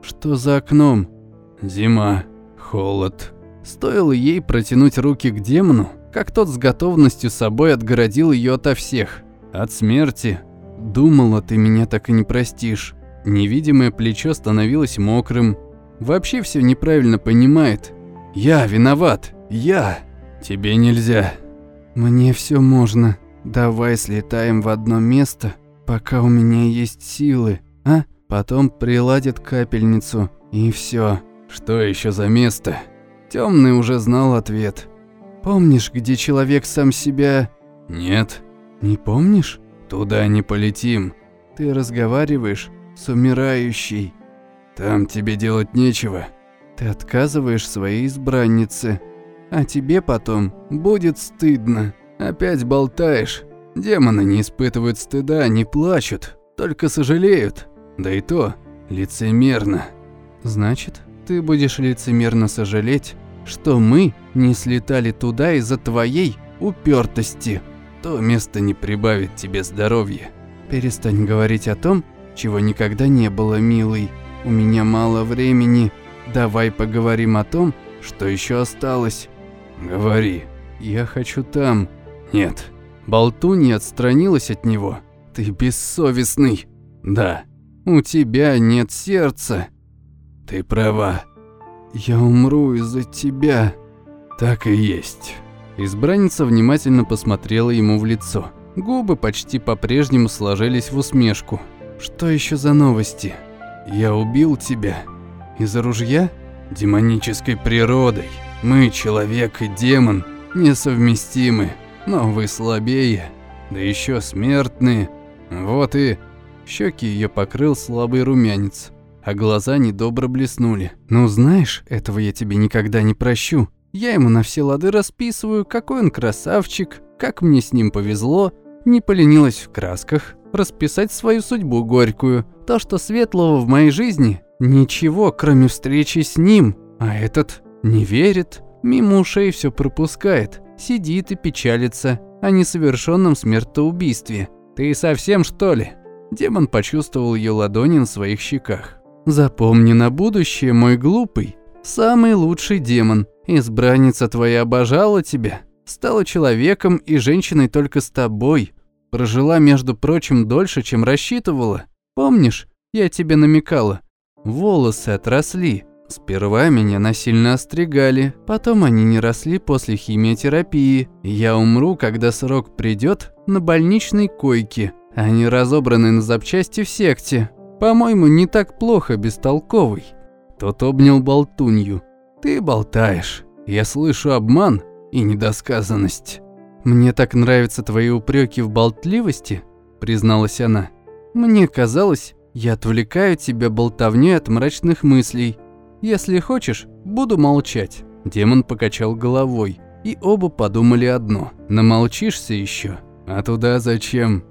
Что за окном? Зима. Холод. Стоило ей протянуть руки к демону, как тот с готовностью собой отгородил ее ото всех. От смерти. Думала, ты меня так и не простишь. Невидимое плечо становилось мокрым. Вообще все неправильно понимает. Я виноват. Я. Тебе нельзя. Мне все можно. Давай слетаем в одно место, пока у меня есть силы, а? Потом приладят капельницу, и все. Что еще за место? Темный уже знал ответ. Помнишь, где человек сам себя... Нет. Не помнишь? Туда не полетим. Ты разговариваешь с умирающей. Там тебе делать нечего. Ты отказываешь своей избраннице. А тебе потом будет стыдно. Опять болтаешь. Демоны не испытывают стыда, не плачут, только сожалеют. Да и то лицемерно. Значит, ты будешь лицемерно сожалеть, что мы не слетали туда из-за твоей упертости. То место не прибавит тебе здоровья. Перестань говорить о том, чего никогда не было, милый. У меня мало времени. Давай поговорим о том, что еще осталось. Говори. Я хочу там. Нет. Болтунья отстранилась от него. Ты бессовестный. Да. У тебя нет сердца. Ты права. Я умру из-за тебя. Так и есть. Избранница внимательно посмотрела ему в лицо. Губы почти по-прежнему сложились в усмешку. Что еще за новости? Я убил тебя. Из-за ружья? Демонической природой. Мы, человек и демон, несовместимы, но вы слабее, да еще смертные. Вот и... Щеки ее покрыл слабый румянец, а глаза недобро блеснули. «Ну знаешь, этого я тебе никогда не прощу. Я ему на все лады расписываю, какой он красавчик, как мне с ним повезло, не поленилась в красках, расписать свою судьбу горькую. То, что светлого в моей жизни, ничего, кроме встречи с ним. А этот не верит, мимо ушей все пропускает, сидит и печалится о несовершенном смертоубийстве. Ты совсем что ли? Демон почувствовал ее ладони на своих щеках. Запомни на будущее, мой глупый, самый лучший демон. Избранница твоя обожала тебя, стала человеком и женщиной только с тобой. Прожила, между прочим, дольше, чем рассчитывала. Помнишь, я тебе намекала? Волосы отросли. Сперва меня насильно остригали, потом они не росли после химиотерапии. Я умру, когда срок придет, на больничной койке. Они разобраны на запчасти в секте. По-моему, не так плохо, бестолковый. Тот обнял болтунью. Ты болтаешь. Я слышу обман и недосказанность. «Мне так нравятся твои упреки в болтливости», — призналась она. «Мне казалось, я отвлекаю тебя болтовней от мрачных мыслей. Если хочешь, буду молчать». Демон покачал головой, и оба подумали одно. «Намолчишься еще? А туда зачем?»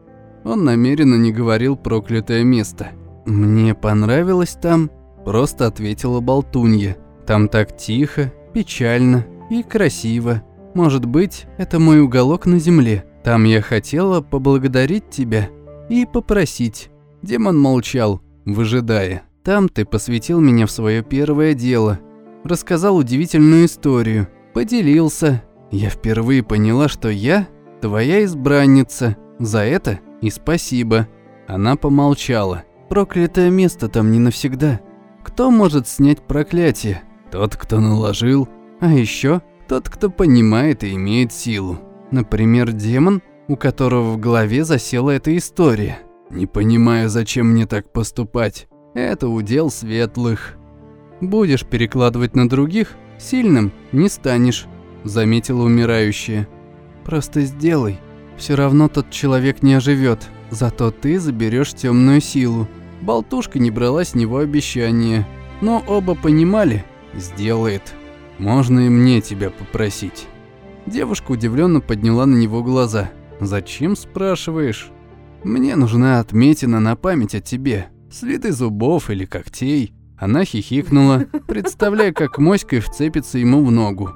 Он намеренно не говорил проклятое место. «Мне понравилось там», — просто ответила болтунья. «Там так тихо, печально и красиво. Может быть, это мой уголок на земле. Там я хотела поблагодарить тебя и попросить. Демон молчал, выжидая. Там ты посвятил меня в свое первое дело. Рассказал удивительную историю. Поделился. Я впервые поняла, что я твоя избранница. За это и спасибо. Она помолчала. Проклятое место там не навсегда. Кто может снять проклятие? Тот, кто наложил. А еще тот, кто понимает и имеет силу. Например, демон, у которого в голове засела эта история. Не понимаю, зачем мне так поступать. Это удел светлых. Будешь перекладывать на других, сильным не станешь, заметила умирающая. Просто сделай. Все равно тот человек не оживет, зато ты заберешь темную силу. Болтушка не брала с него обещания, но оба понимали, сделает. Можно и мне тебя попросить?» Девушка удивленно подняла на него глаза. «Зачем, спрашиваешь?» «Мне нужна отметина на память о тебе. Следы зубов или когтей». Она хихикнула, представляя, как моськой вцепится ему в ногу.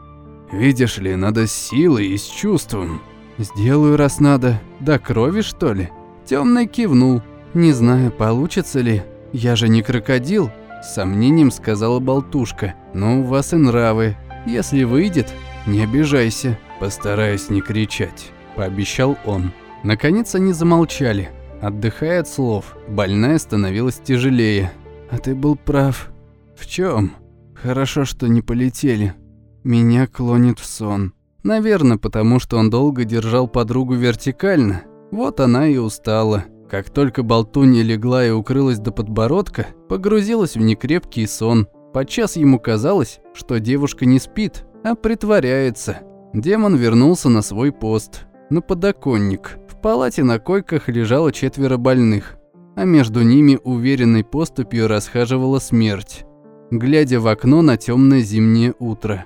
«Видишь ли, надо с силой и с чувством». «Сделаю, раз надо. До крови, что ли?» Темный кивнул. «Не знаю, получится ли. Я же не крокодил, с сомнением сказала болтушка. «Ну, у вас и нравы. Если выйдет, не обижайся. Постараюсь не кричать», – пообещал он. Наконец они замолчали. Отдыхая от слов, больная становилась тяжелее. «А ты был прав. В чем? Хорошо, что не полетели. Меня клонит в сон. Наверное, потому что он долго держал подругу вертикально. Вот она и устала. Как только болтунья легла и укрылась до подбородка, погрузилась в некрепкий сон. Подчас ему казалось, что девушка не спит, а притворяется. Демон вернулся на свой пост, на подоконник. В палате на койках лежало четверо больных, а между ними уверенной поступью расхаживала смерть, глядя в окно на темное зимнее утро.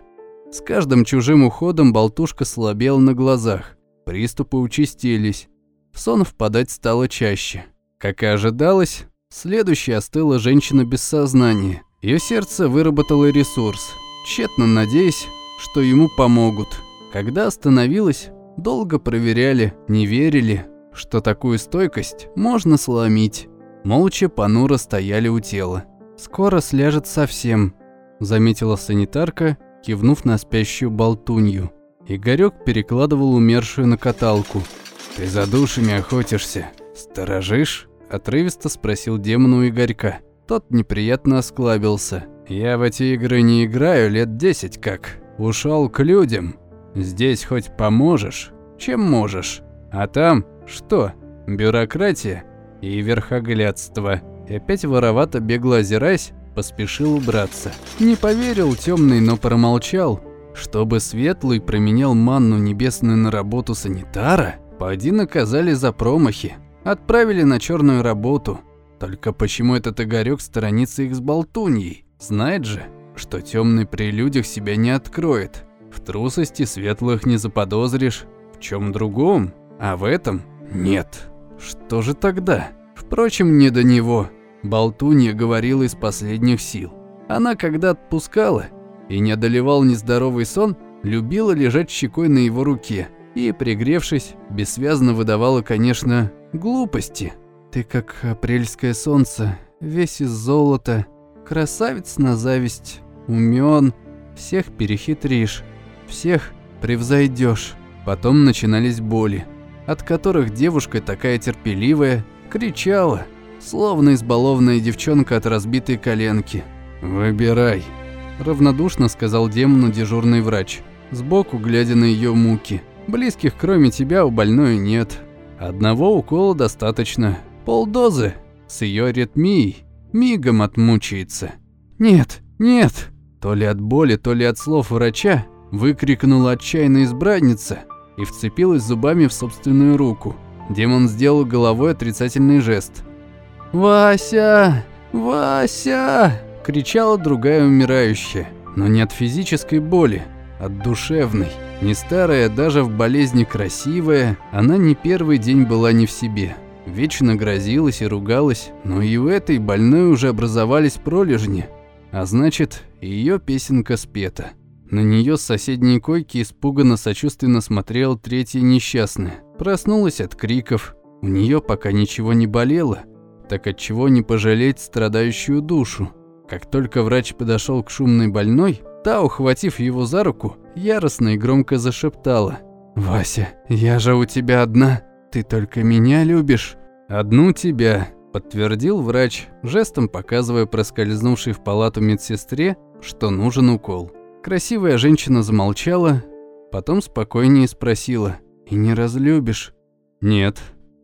С каждым чужим уходом болтушка слабела на глазах, приступы участились. Сон впадать стало чаще. Как и ожидалось, следующей остыла женщина без сознания. Ее сердце выработало ресурс, тщетно надеясь, что ему помогут. Когда остановилась, долго проверяли, не верили, что такую стойкость можно сломить. Молча понуро стояли у тела. «Скоро сляжет совсем», – заметила санитарка, кивнув на спящую болтунью. Игорёк перекладывал умершую на каталку – «Ты за душами охотишься, сторожишь?» – отрывисто спросил демон у Игорька. Тот неприятно осклабился. «Я в эти игры не играю лет десять как. Ушел к людям. Здесь хоть поможешь? Чем можешь? А там что? Бюрократия и верхоглядство. И опять воровато бегло озираясь, поспешил убраться. Не поверил темный, но промолчал. Чтобы Светлый променял манну небесную на работу санитара, поди наказали за промахи. Отправили на черную работу. Только почему этот Игорек сторонится их с болтуньей? Знает же, что темный при людях себя не откроет. В трусости светлых не заподозришь. В чем другом? А в этом нет. Что же тогда? Впрочем, не до него. Болтунья говорила из последних сил. Она, когда отпускала и не одолевал нездоровый сон, любила лежать щекой на его руке и, пригревшись, бессвязно выдавала, конечно, глупости. «Ты как апрельское солнце, весь из золота, красавец на зависть, умен, всех перехитришь, всех превзойдешь». Потом начинались боли, от которых девушка такая терпеливая кричала – словно избалованная девчонка от разбитой коленки. «Выбирай», – равнодушно сказал демону дежурный врач, сбоку глядя на ее муки. «Близких кроме тебя у больной нет. Одного укола достаточно. Полдозы. С ее аритмией мигом отмучается». «Нет, нет!» То ли от боли, то ли от слов врача выкрикнула отчаянная избранница и вцепилась зубами в собственную руку. Демон сделал головой отрицательный жест – «Вася! Вася!» – кричала другая умирающая. Но не от физической боли, от душевной. Не старая, даже в болезни красивая, она не первый день была не в себе. Вечно грозилась и ругалась, но и у этой больной уже образовались пролежни. А значит, ее песенка спета. На нее с соседней койки испуганно сочувственно смотрел третья несчастная. Проснулась от криков. У нее пока ничего не болело, так отчего не пожалеть страдающую душу? Как только врач подошел к шумной больной, та, ухватив его за руку, яростно и громко зашептала. «Вася, я же у тебя одна, ты только меня любишь». «Одну тебя», – подтвердил врач, жестом показывая проскользнувшей в палату медсестре, что нужен укол. Красивая женщина замолчала, потом спокойнее спросила. «И не разлюбишь?» «Нет».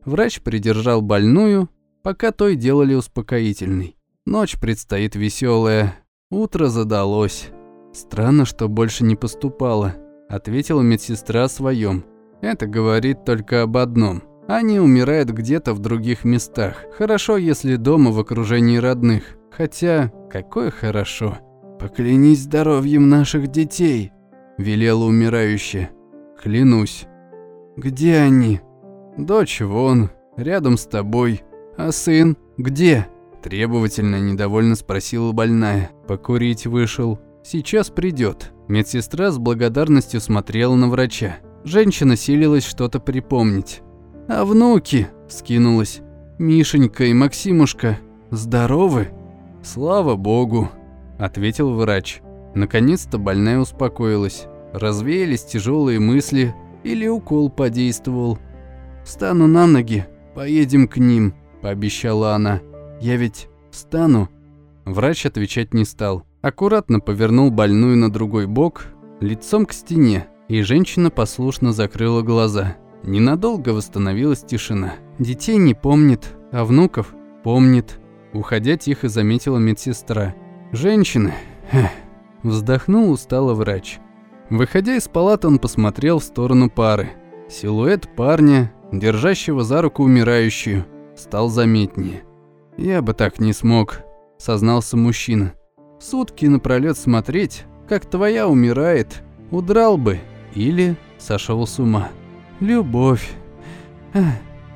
Врач придержал больную, пока той делали успокоительный. Ночь предстоит веселая, утро задалось. Странно, что больше не поступало, ответила медсестра о своем. Это говорит только об одном. Они умирают где-то в других местах. Хорошо, если дома в окружении родных. Хотя, какое хорошо. Поклянись здоровьем наших детей, велела умирающая. Клянусь. Где они? Дочь вон, рядом с тобой. «А сын? Где?» Требовательно, недовольно спросила больная. Покурить вышел. Сейчас придет. Медсестра с благодарностью смотрела на врача. Женщина силилась что-то припомнить. «А внуки?» – скинулась. «Мишенька и Максимушка здоровы?» «Слава богу», – ответил врач. Наконец-то больная успокоилась. Развеялись тяжелые мысли или укол подействовал. «Встану на ноги, поедем к ним», пообещала она. Я ведь встану. Врач отвечать не стал. Аккуратно повернул больную на другой бок, лицом к стене, и женщина послушно закрыла глаза. Ненадолго восстановилась тишина. Детей не помнит, а внуков помнит. Уходя тихо заметила медсестра. Женщины. Вздохнул устало врач. Выходя из палаты, он посмотрел в сторону пары. Силуэт парня, держащего за руку умирающую, стал заметнее. «Я бы так не смог», — сознался мужчина. «Сутки напролёт смотреть, как твоя умирает, удрал бы или сошел с ума. Любовь». Эх,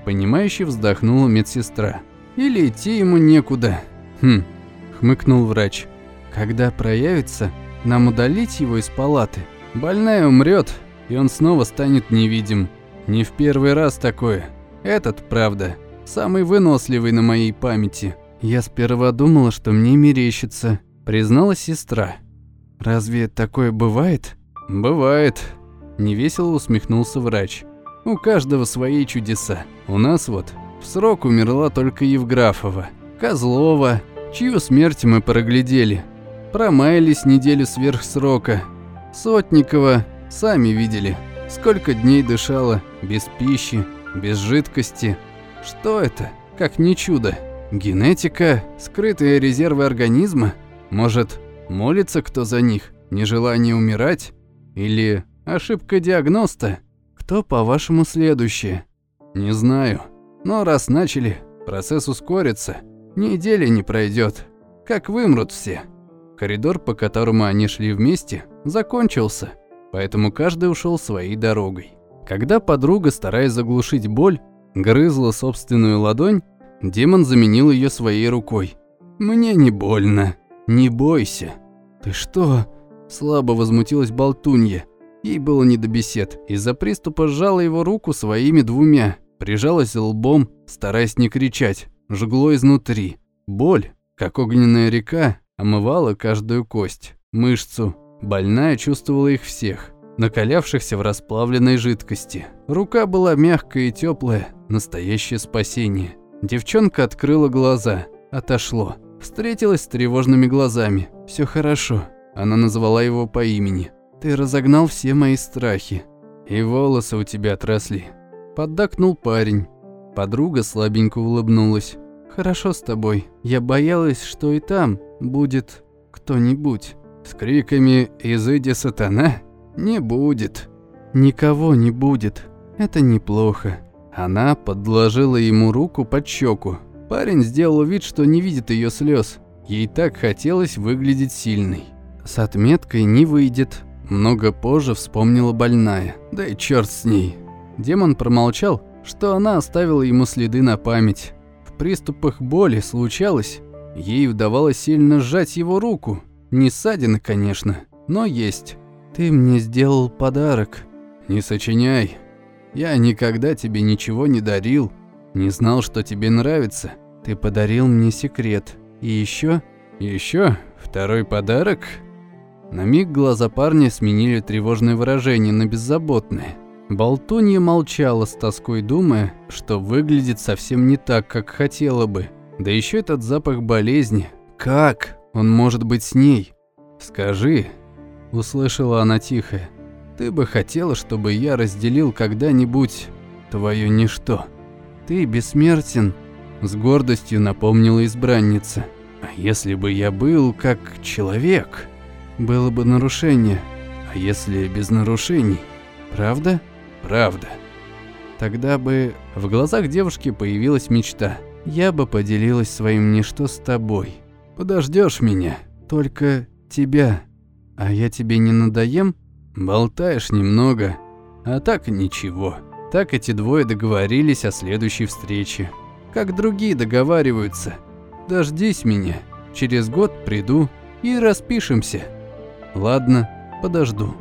понимающе вздохнула медсестра. «Или идти ему некуда». «Хм», — хмыкнул врач. «Когда проявится, нам удалить его из палаты. Больная умрет, и он снова станет невидим. Не в первый раз такое. Этот, правда, Самый выносливый на моей памяти. Я сперва думала, что мне мерещится, призналась сестра. Разве такое бывает? Бывает. Невесело усмехнулся врач. У каждого свои чудеса. У нас вот в срок умерла только Евграфова, Козлова, чью смерть мы проглядели. Промаялись неделю сверх срока. Сотникова, сами видели, сколько дней дышала, без пищи, без жидкости. Что это? Как не чудо? Генетика? Скрытые резервы организма? Может, молится кто за них? Нежелание умирать? Или ошибка диагноста? Кто, по-вашему, следующее? Не знаю. Но раз начали, процесс ускорится. Недели не пройдет. Как вымрут все. Коридор, по которому они шли вместе, закончился, поэтому каждый ушел своей дорогой. Когда подруга, стараясь заглушить боль, грызла собственную ладонь, демон заменил ее своей рукой. «Мне не больно. Не бойся». «Ты что?» – слабо возмутилась болтунья. Ей было не до бесед. Из-за приступа сжала его руку своими двумя, прижалась лбом, стараясь не кричать, жгло изнутри. Боль, как огненная река, омывала каждую кость, мышцу. Больная чувствовала их всех, накалявшихся в расплавленной жидкости. Рука была мягкая и теплая, настоящее спасение. Девчонка открыла глаза, отошло. Встретилась с тревожными глазами. Все хорошо. Она назвала его по имени. Ты разогнал все мои страхи. И волосы у тебя отросли. Поддакнул парень. Подруга слабенько улыбнулась. Хорошо с тобой. Я боялась, что и там будет кто-нибудь. С криками «Изыди, сатана!» не будет. Никого не будет. Это неплохо. Она подложила ему руку под щеку. Парень сделал вид, что не видит ее слез. Ей так хотелось выглядеть сильной. С отметкой не выйдет. Много позже вспомнила больная. Да и черт с ней. Демон промолчал, что она оставила ему следы на память приступах боли случалось, ей удавалось сильно сжать его руку. Не ссадины, конечно, но есть. «Ты мне сделал подарок». «Не сочиняй. Я никогда тебе ничего не дарил. Не знал, что тебе нравится. Ты подарил мне секрет. И еще, еще Второй подарок?» На миг глаза парня сменили тревожное выражение на беззаботное. Болтунья молчала с тоской, думая, что выглядит совсем не так, как хотела бы. Да еще этот запах болезни. Как он может быть с ней? Скажи, услышала она тихо. Ты бы хотела, чтобы я разделил когда-нибудь твое ничто. Ты бессмертен, с гордостью напомнила избранница. А если бы я был как человек, было бы нарушение. А если без нарушений? Правда? Правда. Тогда бы в глазах девушки появилась мечта. Я бы поделилась своим ничто с тобой. Подождешь меня, только тебя. А я тебе не надоем? Болтаешь немного, а так ничего. Так эти двое договорились о следующей встрече. Как другие договариваются. Дождись меня, через год приду и распишемся. Ладно, подожду.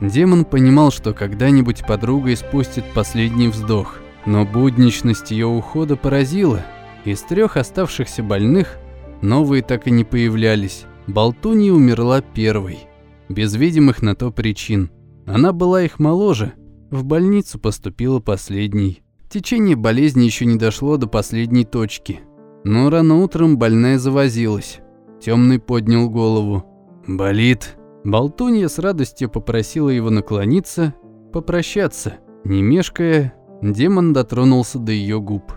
Демон понимал, что когда-нибудь подруга испустит последний вздох, но будничность ее ухода поразила. Из трех оставшихся больных новые так и не появлялись. Болтунья умерла первой, без видимых на то причин. Она была их моложе, в больницу поступила последней. Течение болезни еще не дошло до последней точки. Но рано утром больная завозилась. Темный поднял голову. «Болит?» Болтунья с радостью попросила его наклониться, попрощаться. Не мешкая, демон дотронулся до ее губ.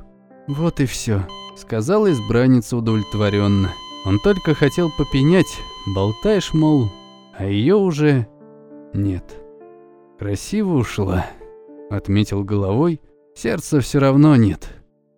«Вот и все, сказала избранница удовлетворенно. Он только хотел попенять, болтаешь, мол, а ее уже нет. Красиво ушла, отметил головой, сердца все равно нет.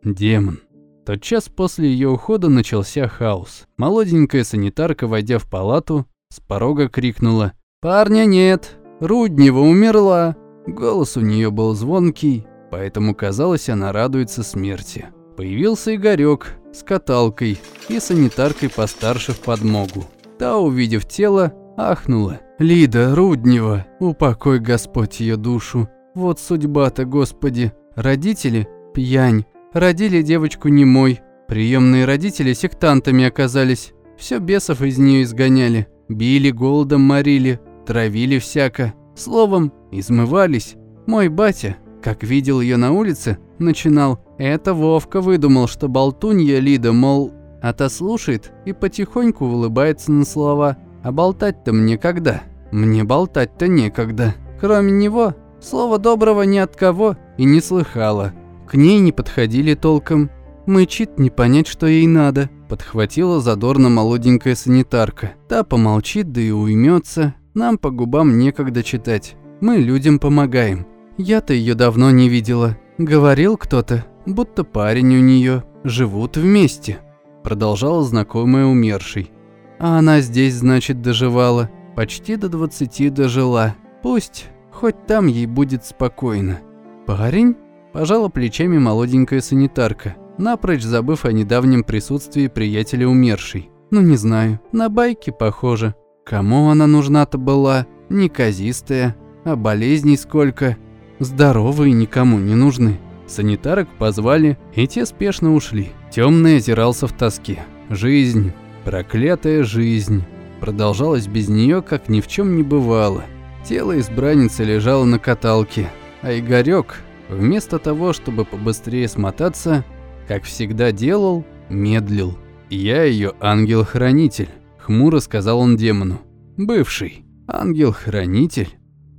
Демон. Тот час после ее ухода начался хаос. Молоденькая санитарка, войдя в палату, с порога крикнула «Парня нет! Руднева умерла!» Голос у нее был звонкий, поэтому казалось, она радуется смерти. Появился Игорек с каталкой и санитаркой постарше в подмогу. Та, увидев тело, ахнула. «Лида Руднева, упокой Господь ее душу! Вот судьба-то, Господи! Родители – пьянь, родили девочку немой, приемные родители сектантами оказались, все бесов из нее изгоняли. Били, голодом морили, травили всяко. Словом, измывались. Мой батя, как видел ее на улице, начинал «Это Вовка выдумал, что болтунья Лида, мол...» А та слушает и потихоньку улыбается на слова. А болтать-то мне когда? Мне болтать-то некогда. Кроме него, слова доброго ни от кого и не слыхала. К ней не подходили толком. Мычит не понять, что ей надо. Подхватила задорно молоденькая санитарка. Та помолчит, да и уймется. Нам по губам некогда читать. Мы людям помогаем. Я-то ее давно не видела. Говорил кто-то, будто парень у нее. Живут вместе. Продолжала знакомая умершей. А она здесь, значит, доживала. Почти до 20 дожила. Пусть, хоть там ей будет спокойно. Парень? Пожала плечами молоденькая санитарка, напрочь забыв о недавнем присутствии приятеля умершей. Ну не знаю, на байке похоже. Кому она нужна-то была? Неказистая, а болезней сколько. Здоровые никому не нужны. Санитарок позвали, и те спешно ушли. Темный озирался в тоске. Жизнь, проклятая жизнь, продолжалась без нее, как ни в чем не бывало. Тело избранницы лежало на каталке, а Игорек, вместо того, чтобы побыстрее смотаться, как всегда делал, медлил. «Я ее ангел-хранитель», — хмуро сказал он демону. «Бывший. Ангел-хранитель?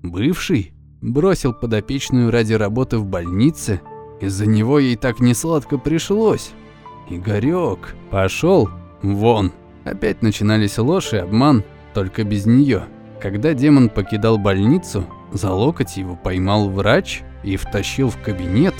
Бывший?» Бросил подопечную ради работы в больнице. Из-за него ей так несладко пришлось. Игорек, пошел вон. Опять начинались ложь и обман, только без нее. Когда демон покидал больницу, за локоть его поймал врач и втащил в кабинет.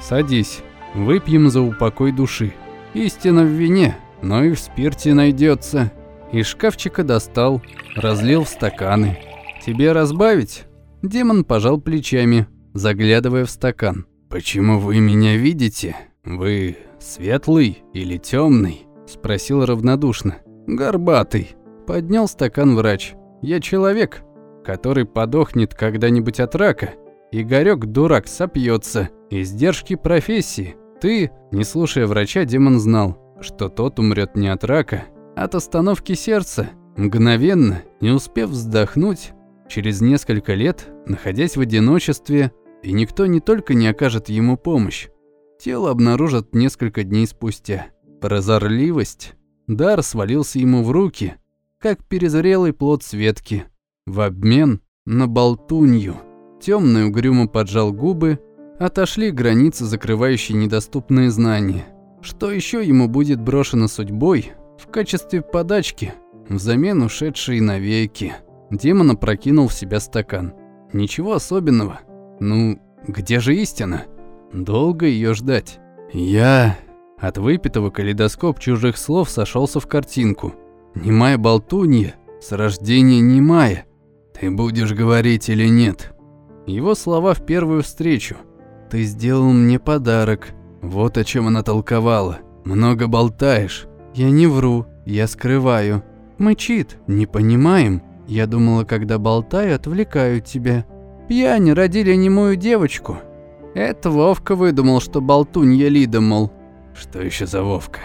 «Садись, выпьем за упокой души. Истина в вине, но и в спирте найдется. Из шкафчика достал, разлил в стаканы. «Тебе разбавить?» Демон пожал плечами, заглядывая в стакан. «Почему вы меня видите? Вы светлый или темный? Спросил равнодушно. «Горбатый». Поднял стакан врач. «Я человек, который подохнет когда-нибудь от рака. Игорёк, дурак, сопьется. Издержки профессии. Ты, не слушая врача, демон знал, что тот умрет не от рака, а от остановки сердца. Мгновенно, не успев вздохнуть, через несколько лет, находясь в одиночестве, и никто не только не окажет ему помощь, тело обнаружат несколько дней спустя. Прозорливость. Дар свалился ему в руки, как перезрелый плод Светки, в обмен на болтунью. Темный угрюмо поджал губы, отошли границы, закрывающие недоступные знания. Что еще ему будет брошено судьбой в качестве подачки, взамен ушедшей навеки? Демон опрокинул в себя стакан. Ничего особенного. Ну, где же истина? Долго ее ждать. Я... От выпитого калейдоскоп чужих слов сошелся в картинку. Немая болтунья, с рождения немая. Ты будешь говорить или нет? Его слова в первую встречу. Ты сделал мне подарок. Вот о чем она толковала. Много болтаешь. Я не вру, я скрываю. Мычит, не понимаем. Я думала, когда болтаю, отвлекаю тебя. Пьяни родили немую девочку. Это Вовка выдумал, что болтунья Лида, мол. Что еще за Вовка?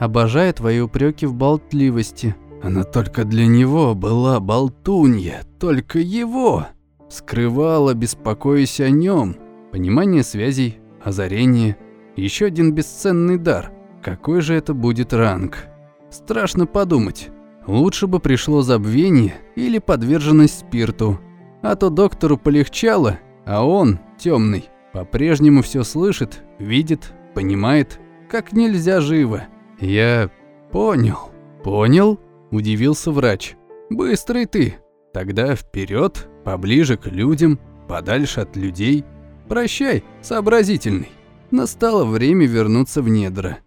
Обожаю твои упреки в болтливости. Она только для него была болтунья, только его. Скрывала, беспокоясь о нем. Понимание связей, озарение. Еще один бесценный дар. Какой же это будет ранг? Страшно подумать. Лучше бы пришло забвение или подверженность спирту. А то доктору полегчало, а он, темный, по-прежнему все слышит, видит, понимает, как нельзя живо. Я понял. Понял? Удивился врач. Быстрый ты. Тогда вперед, поближе к людям, подальше от людей. Прощай, сообразительный. Настало время вернуться в недра.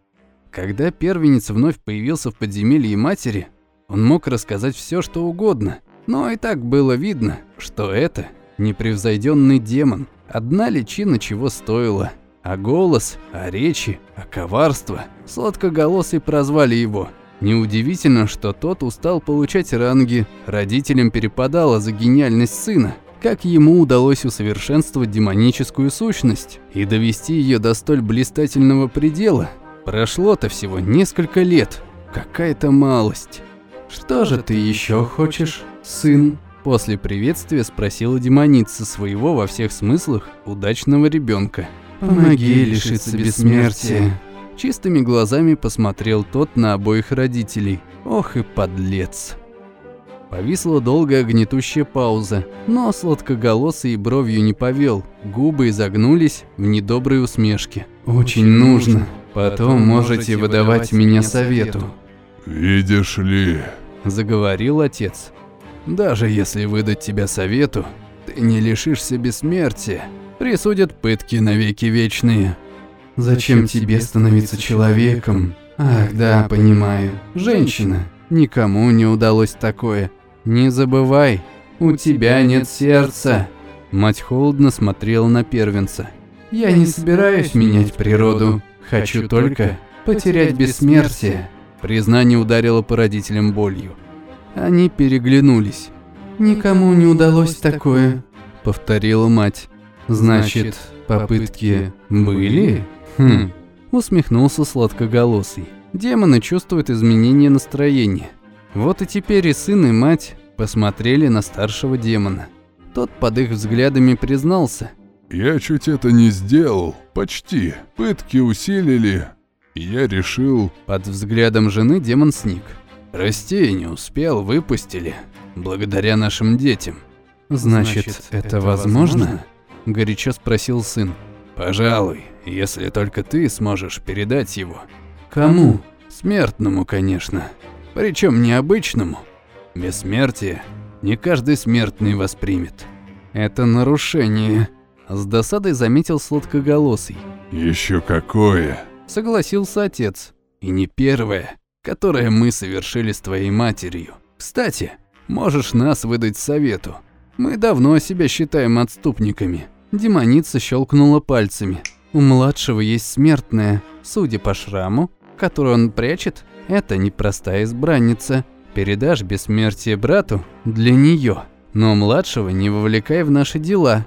Когда первенец вновь появился в подземелье матери, он мог рассказать все, что угодно, но и так было видно, что это непревзойденный демон. Одна личина чего стоила – а голос, а речи, а коварство. Сладкоголосый прозвали его. Неудивительно, что тот устал получать ранги, родителям перепадало за гениальность сына. Как ему удалось усовершенствовать демоническую сущность и довести ее до столь блистательного предела? Прошло-то всего несколько лет. Какая-то малость. «Что же ты еще хочешь, сын?» После приветствия спросила демоница своего во всех смыслах удачного ребенка. Помоги лишиться бессмертия. Чистыми глазами посмотрел тот на обоих родителей. Ох и подлец. Повисла долгая гнетущая пауза, но сладкоголосый и бровью не повел, губы изогнулись в недоброй усмешке. Очень нужно. Потом можете выдавать меня совету. «Видишь ли...» – заговорил отец. «Даже если выдать тебя совету, ты не лишишься бессмертия. Присудят пытки навеки вечные». «Зачем тебе становиться человеком?» «Ах, да, понимаю. Женщина. Никому не удалось такое. Не забывай, у тебя нет сердца». Мать холодно смотрела на первенца. «Я не собираюсь менять природу. Хочу только потерять бессмертие». Признание ударило по родителям болью. Они переглянулись. «Никому не удалось такое», — повторила мать. «Значит, попытки были?» «Хм», — усмехнулся сладкоголосый. Демоны чувствуют изменение настроения. Вот и теперь и сын, и мать посмотрели на старшего демона. Тот под их взглядами признался. «Я чуть это не сделал. Почти. Пытки усилили, я решил... Под взглядом жены демон сник. Расти не успел, выпустили. Благодаря нашим детям. Значит, Значит это, это возможно? возможно? Горячо спросил сын. Пожалуй, если только ты сможешь передать его. Кому? Смертному, конечно. Причем необычному. Бессмертие не каждый смертный воспримет. Это нарушение. С досадой заметил сладкоголосый. Еще какое? согласился отец. И не первое, которое мы совершили с твоей матерью. Кстати, можешь нас выдать совету. Мы давно себя считаем отступниками. Демоница щелкнула пальцами. У младшего есть смертная, судя по шраму, который он прячет, это непростая избранница. Передашь бессмертие брату для нее, но младшего не вовлекай в наши дела.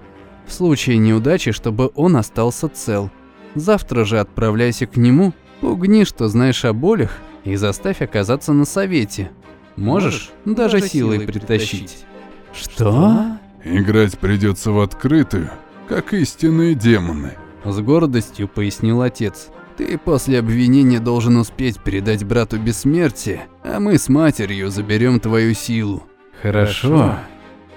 В случае неудачи, чтобы он остался цел. Завтра же отправляйся к нему, угни, что знаешь о болях, и заставь оказаться на совете. Можешь даже силой притащить. Что? Играть придется в открытую, как истинные демоны. С гордостью пояснил отец. Ты после обвинения должен успеть передать брату бессмертие, а мы с матерью заберем твою силу. Хорошо,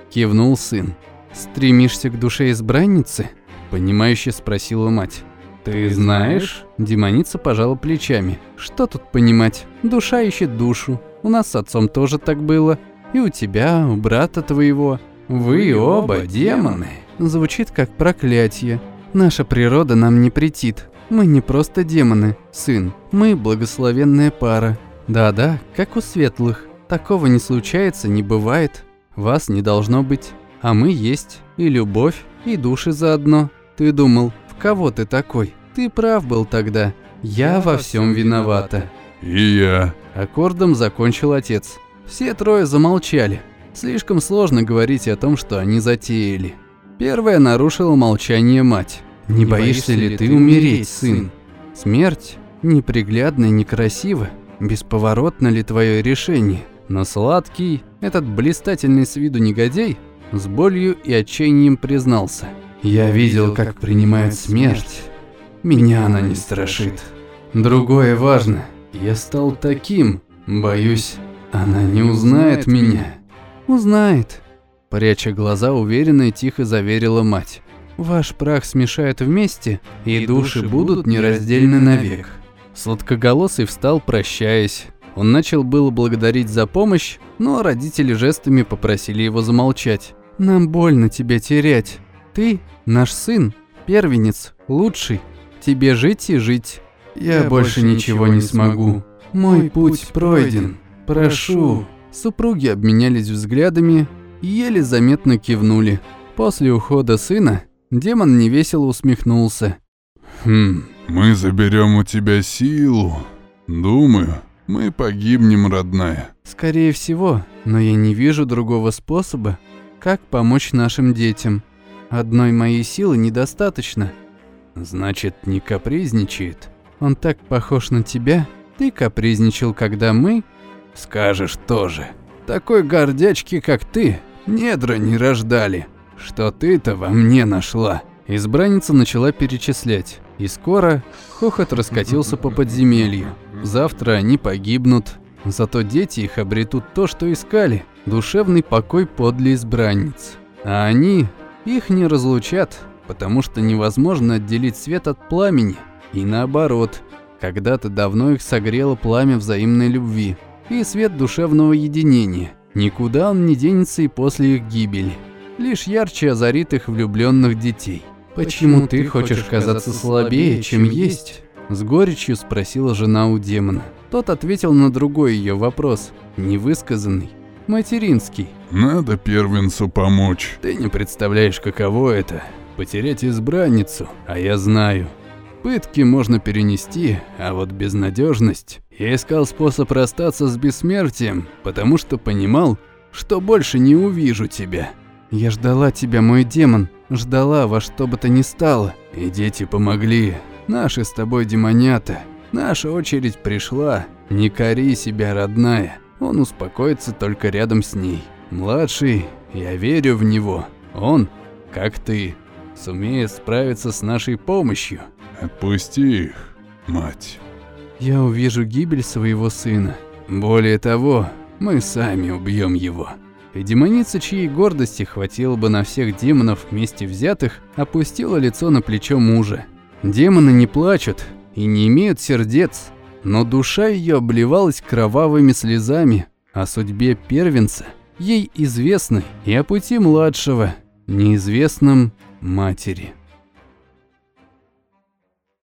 кивнул сын. Стремишься к душе избранницы? Понимающе спросила мать. «Ты знаешь?» Демоница пожала плечами. «Что тут понимать? Душа ищет душу. У нас с отцом тоже так было. И у тебя, у брата твоего. Вы оба демоны». Звучит как проклятие. Наша природа нам не претит. Мы не просто демоны, сын. Мы благословенная пара. Да-да, как у светлых. Такого не случается, не бывает. Вас не должно быть. А мы есть. И любовь, и души заодно. Ты думал, в кого ты такой? Ты прав был тогда. Я во всем виновата. И я. Аккордом закончил отец. Все трое замолчали. Слишком сложно говорить о том, что они затеяли. Первая нарушила молчание мать. «Не, боишься ли ты умереть, сын? Смерть неприглядна и некрасива. Бесповоротно ли твое решение? Но сладкий, этот блистательный с виду негодяй, с болью и отчаянием признался. Я видел, как принимает смерть. Меня она не страшит. Другое важно. Я стал таким. Боюсь, она не узнает меня. Узнает. Пряча глаза, уверенно и тихо заверила мать. Ваш прах смешают вместе, и души будут нераздельны навек. Сладкоголосый встал, прощаясь. Он начал было благодарить за помощь, но родители жестами попросили его замолчать. «Нам больно тебя терять. Ты наш сын, первенец, лучший. Тебе жить и жить. Я, Я больше ничего не смогу. Мой путь пройден. Прошу. Супруги обменялись взглядами и еле заметно кивнули. После ухода сына демон невесело усмехнулся. Хм, мы заберем у тебя силу. Думаю, мы погибнем, родная. Скорее всего, но я не вижу другого способа, как помочь нашим детям. Одной моей силы недостаточно. Значит, не капризничает. Он так похож на тебя. Ты капризничал, когда мы... Скажешь тоже. Такой гордячки, как ты, недра не рождали. Что ты-то во мне нашла? Избранница начала перечислять. И скоро хохот раскатился по подземелью. Завтра они погибнут. Зато дети их обретут то, что искали. Душевный покой подле избранниц. А они их не разлучат, потому что невозможно отделить свет от пламени. И наоборот, когда-то давно их согрело пламя взаимной любви и свет душевного единения. Никуда он не денется и после их гибели. Лишь ярче озарит их влюбленных детей. «Почему ты хочешь казаться слабее, чем есть?» С горечью спросила жена у демона. Тот ответил на другой ее вопрос, невысказанный, материнский. «Надо первенцу помочь». «Ты не представляешь, каково это – потерять избранницу, а я знаю. Пытки можно перенести, а вот безнадежность. Я искал способ расстаться с бессмертием, потому что понимал, что больше не увижу тебя. Я ждала тебя, мой демон, ждала во что бы то ни стало. И дети помогли, наши с тобой демонята. Наша очередь пришла. Не кори себя, родная. Он успокоится только рядом с ней. Младший, я верю в него. Он, как ты, сумеет справиться с нашей помощью. Отпусти их, мать. Я увижу гибель своего сына. Более того, мы сами убьем его. И демоница, чьей гордости хватило бы на всех демонов вместе взятых, опустила лицо на плечо мужа. Демоны не плачут и не имеют сердец, но душа ее обливалась кровавыми слезами о судьбе первенца, ей известной, и о пути младшего, неизвестном матери.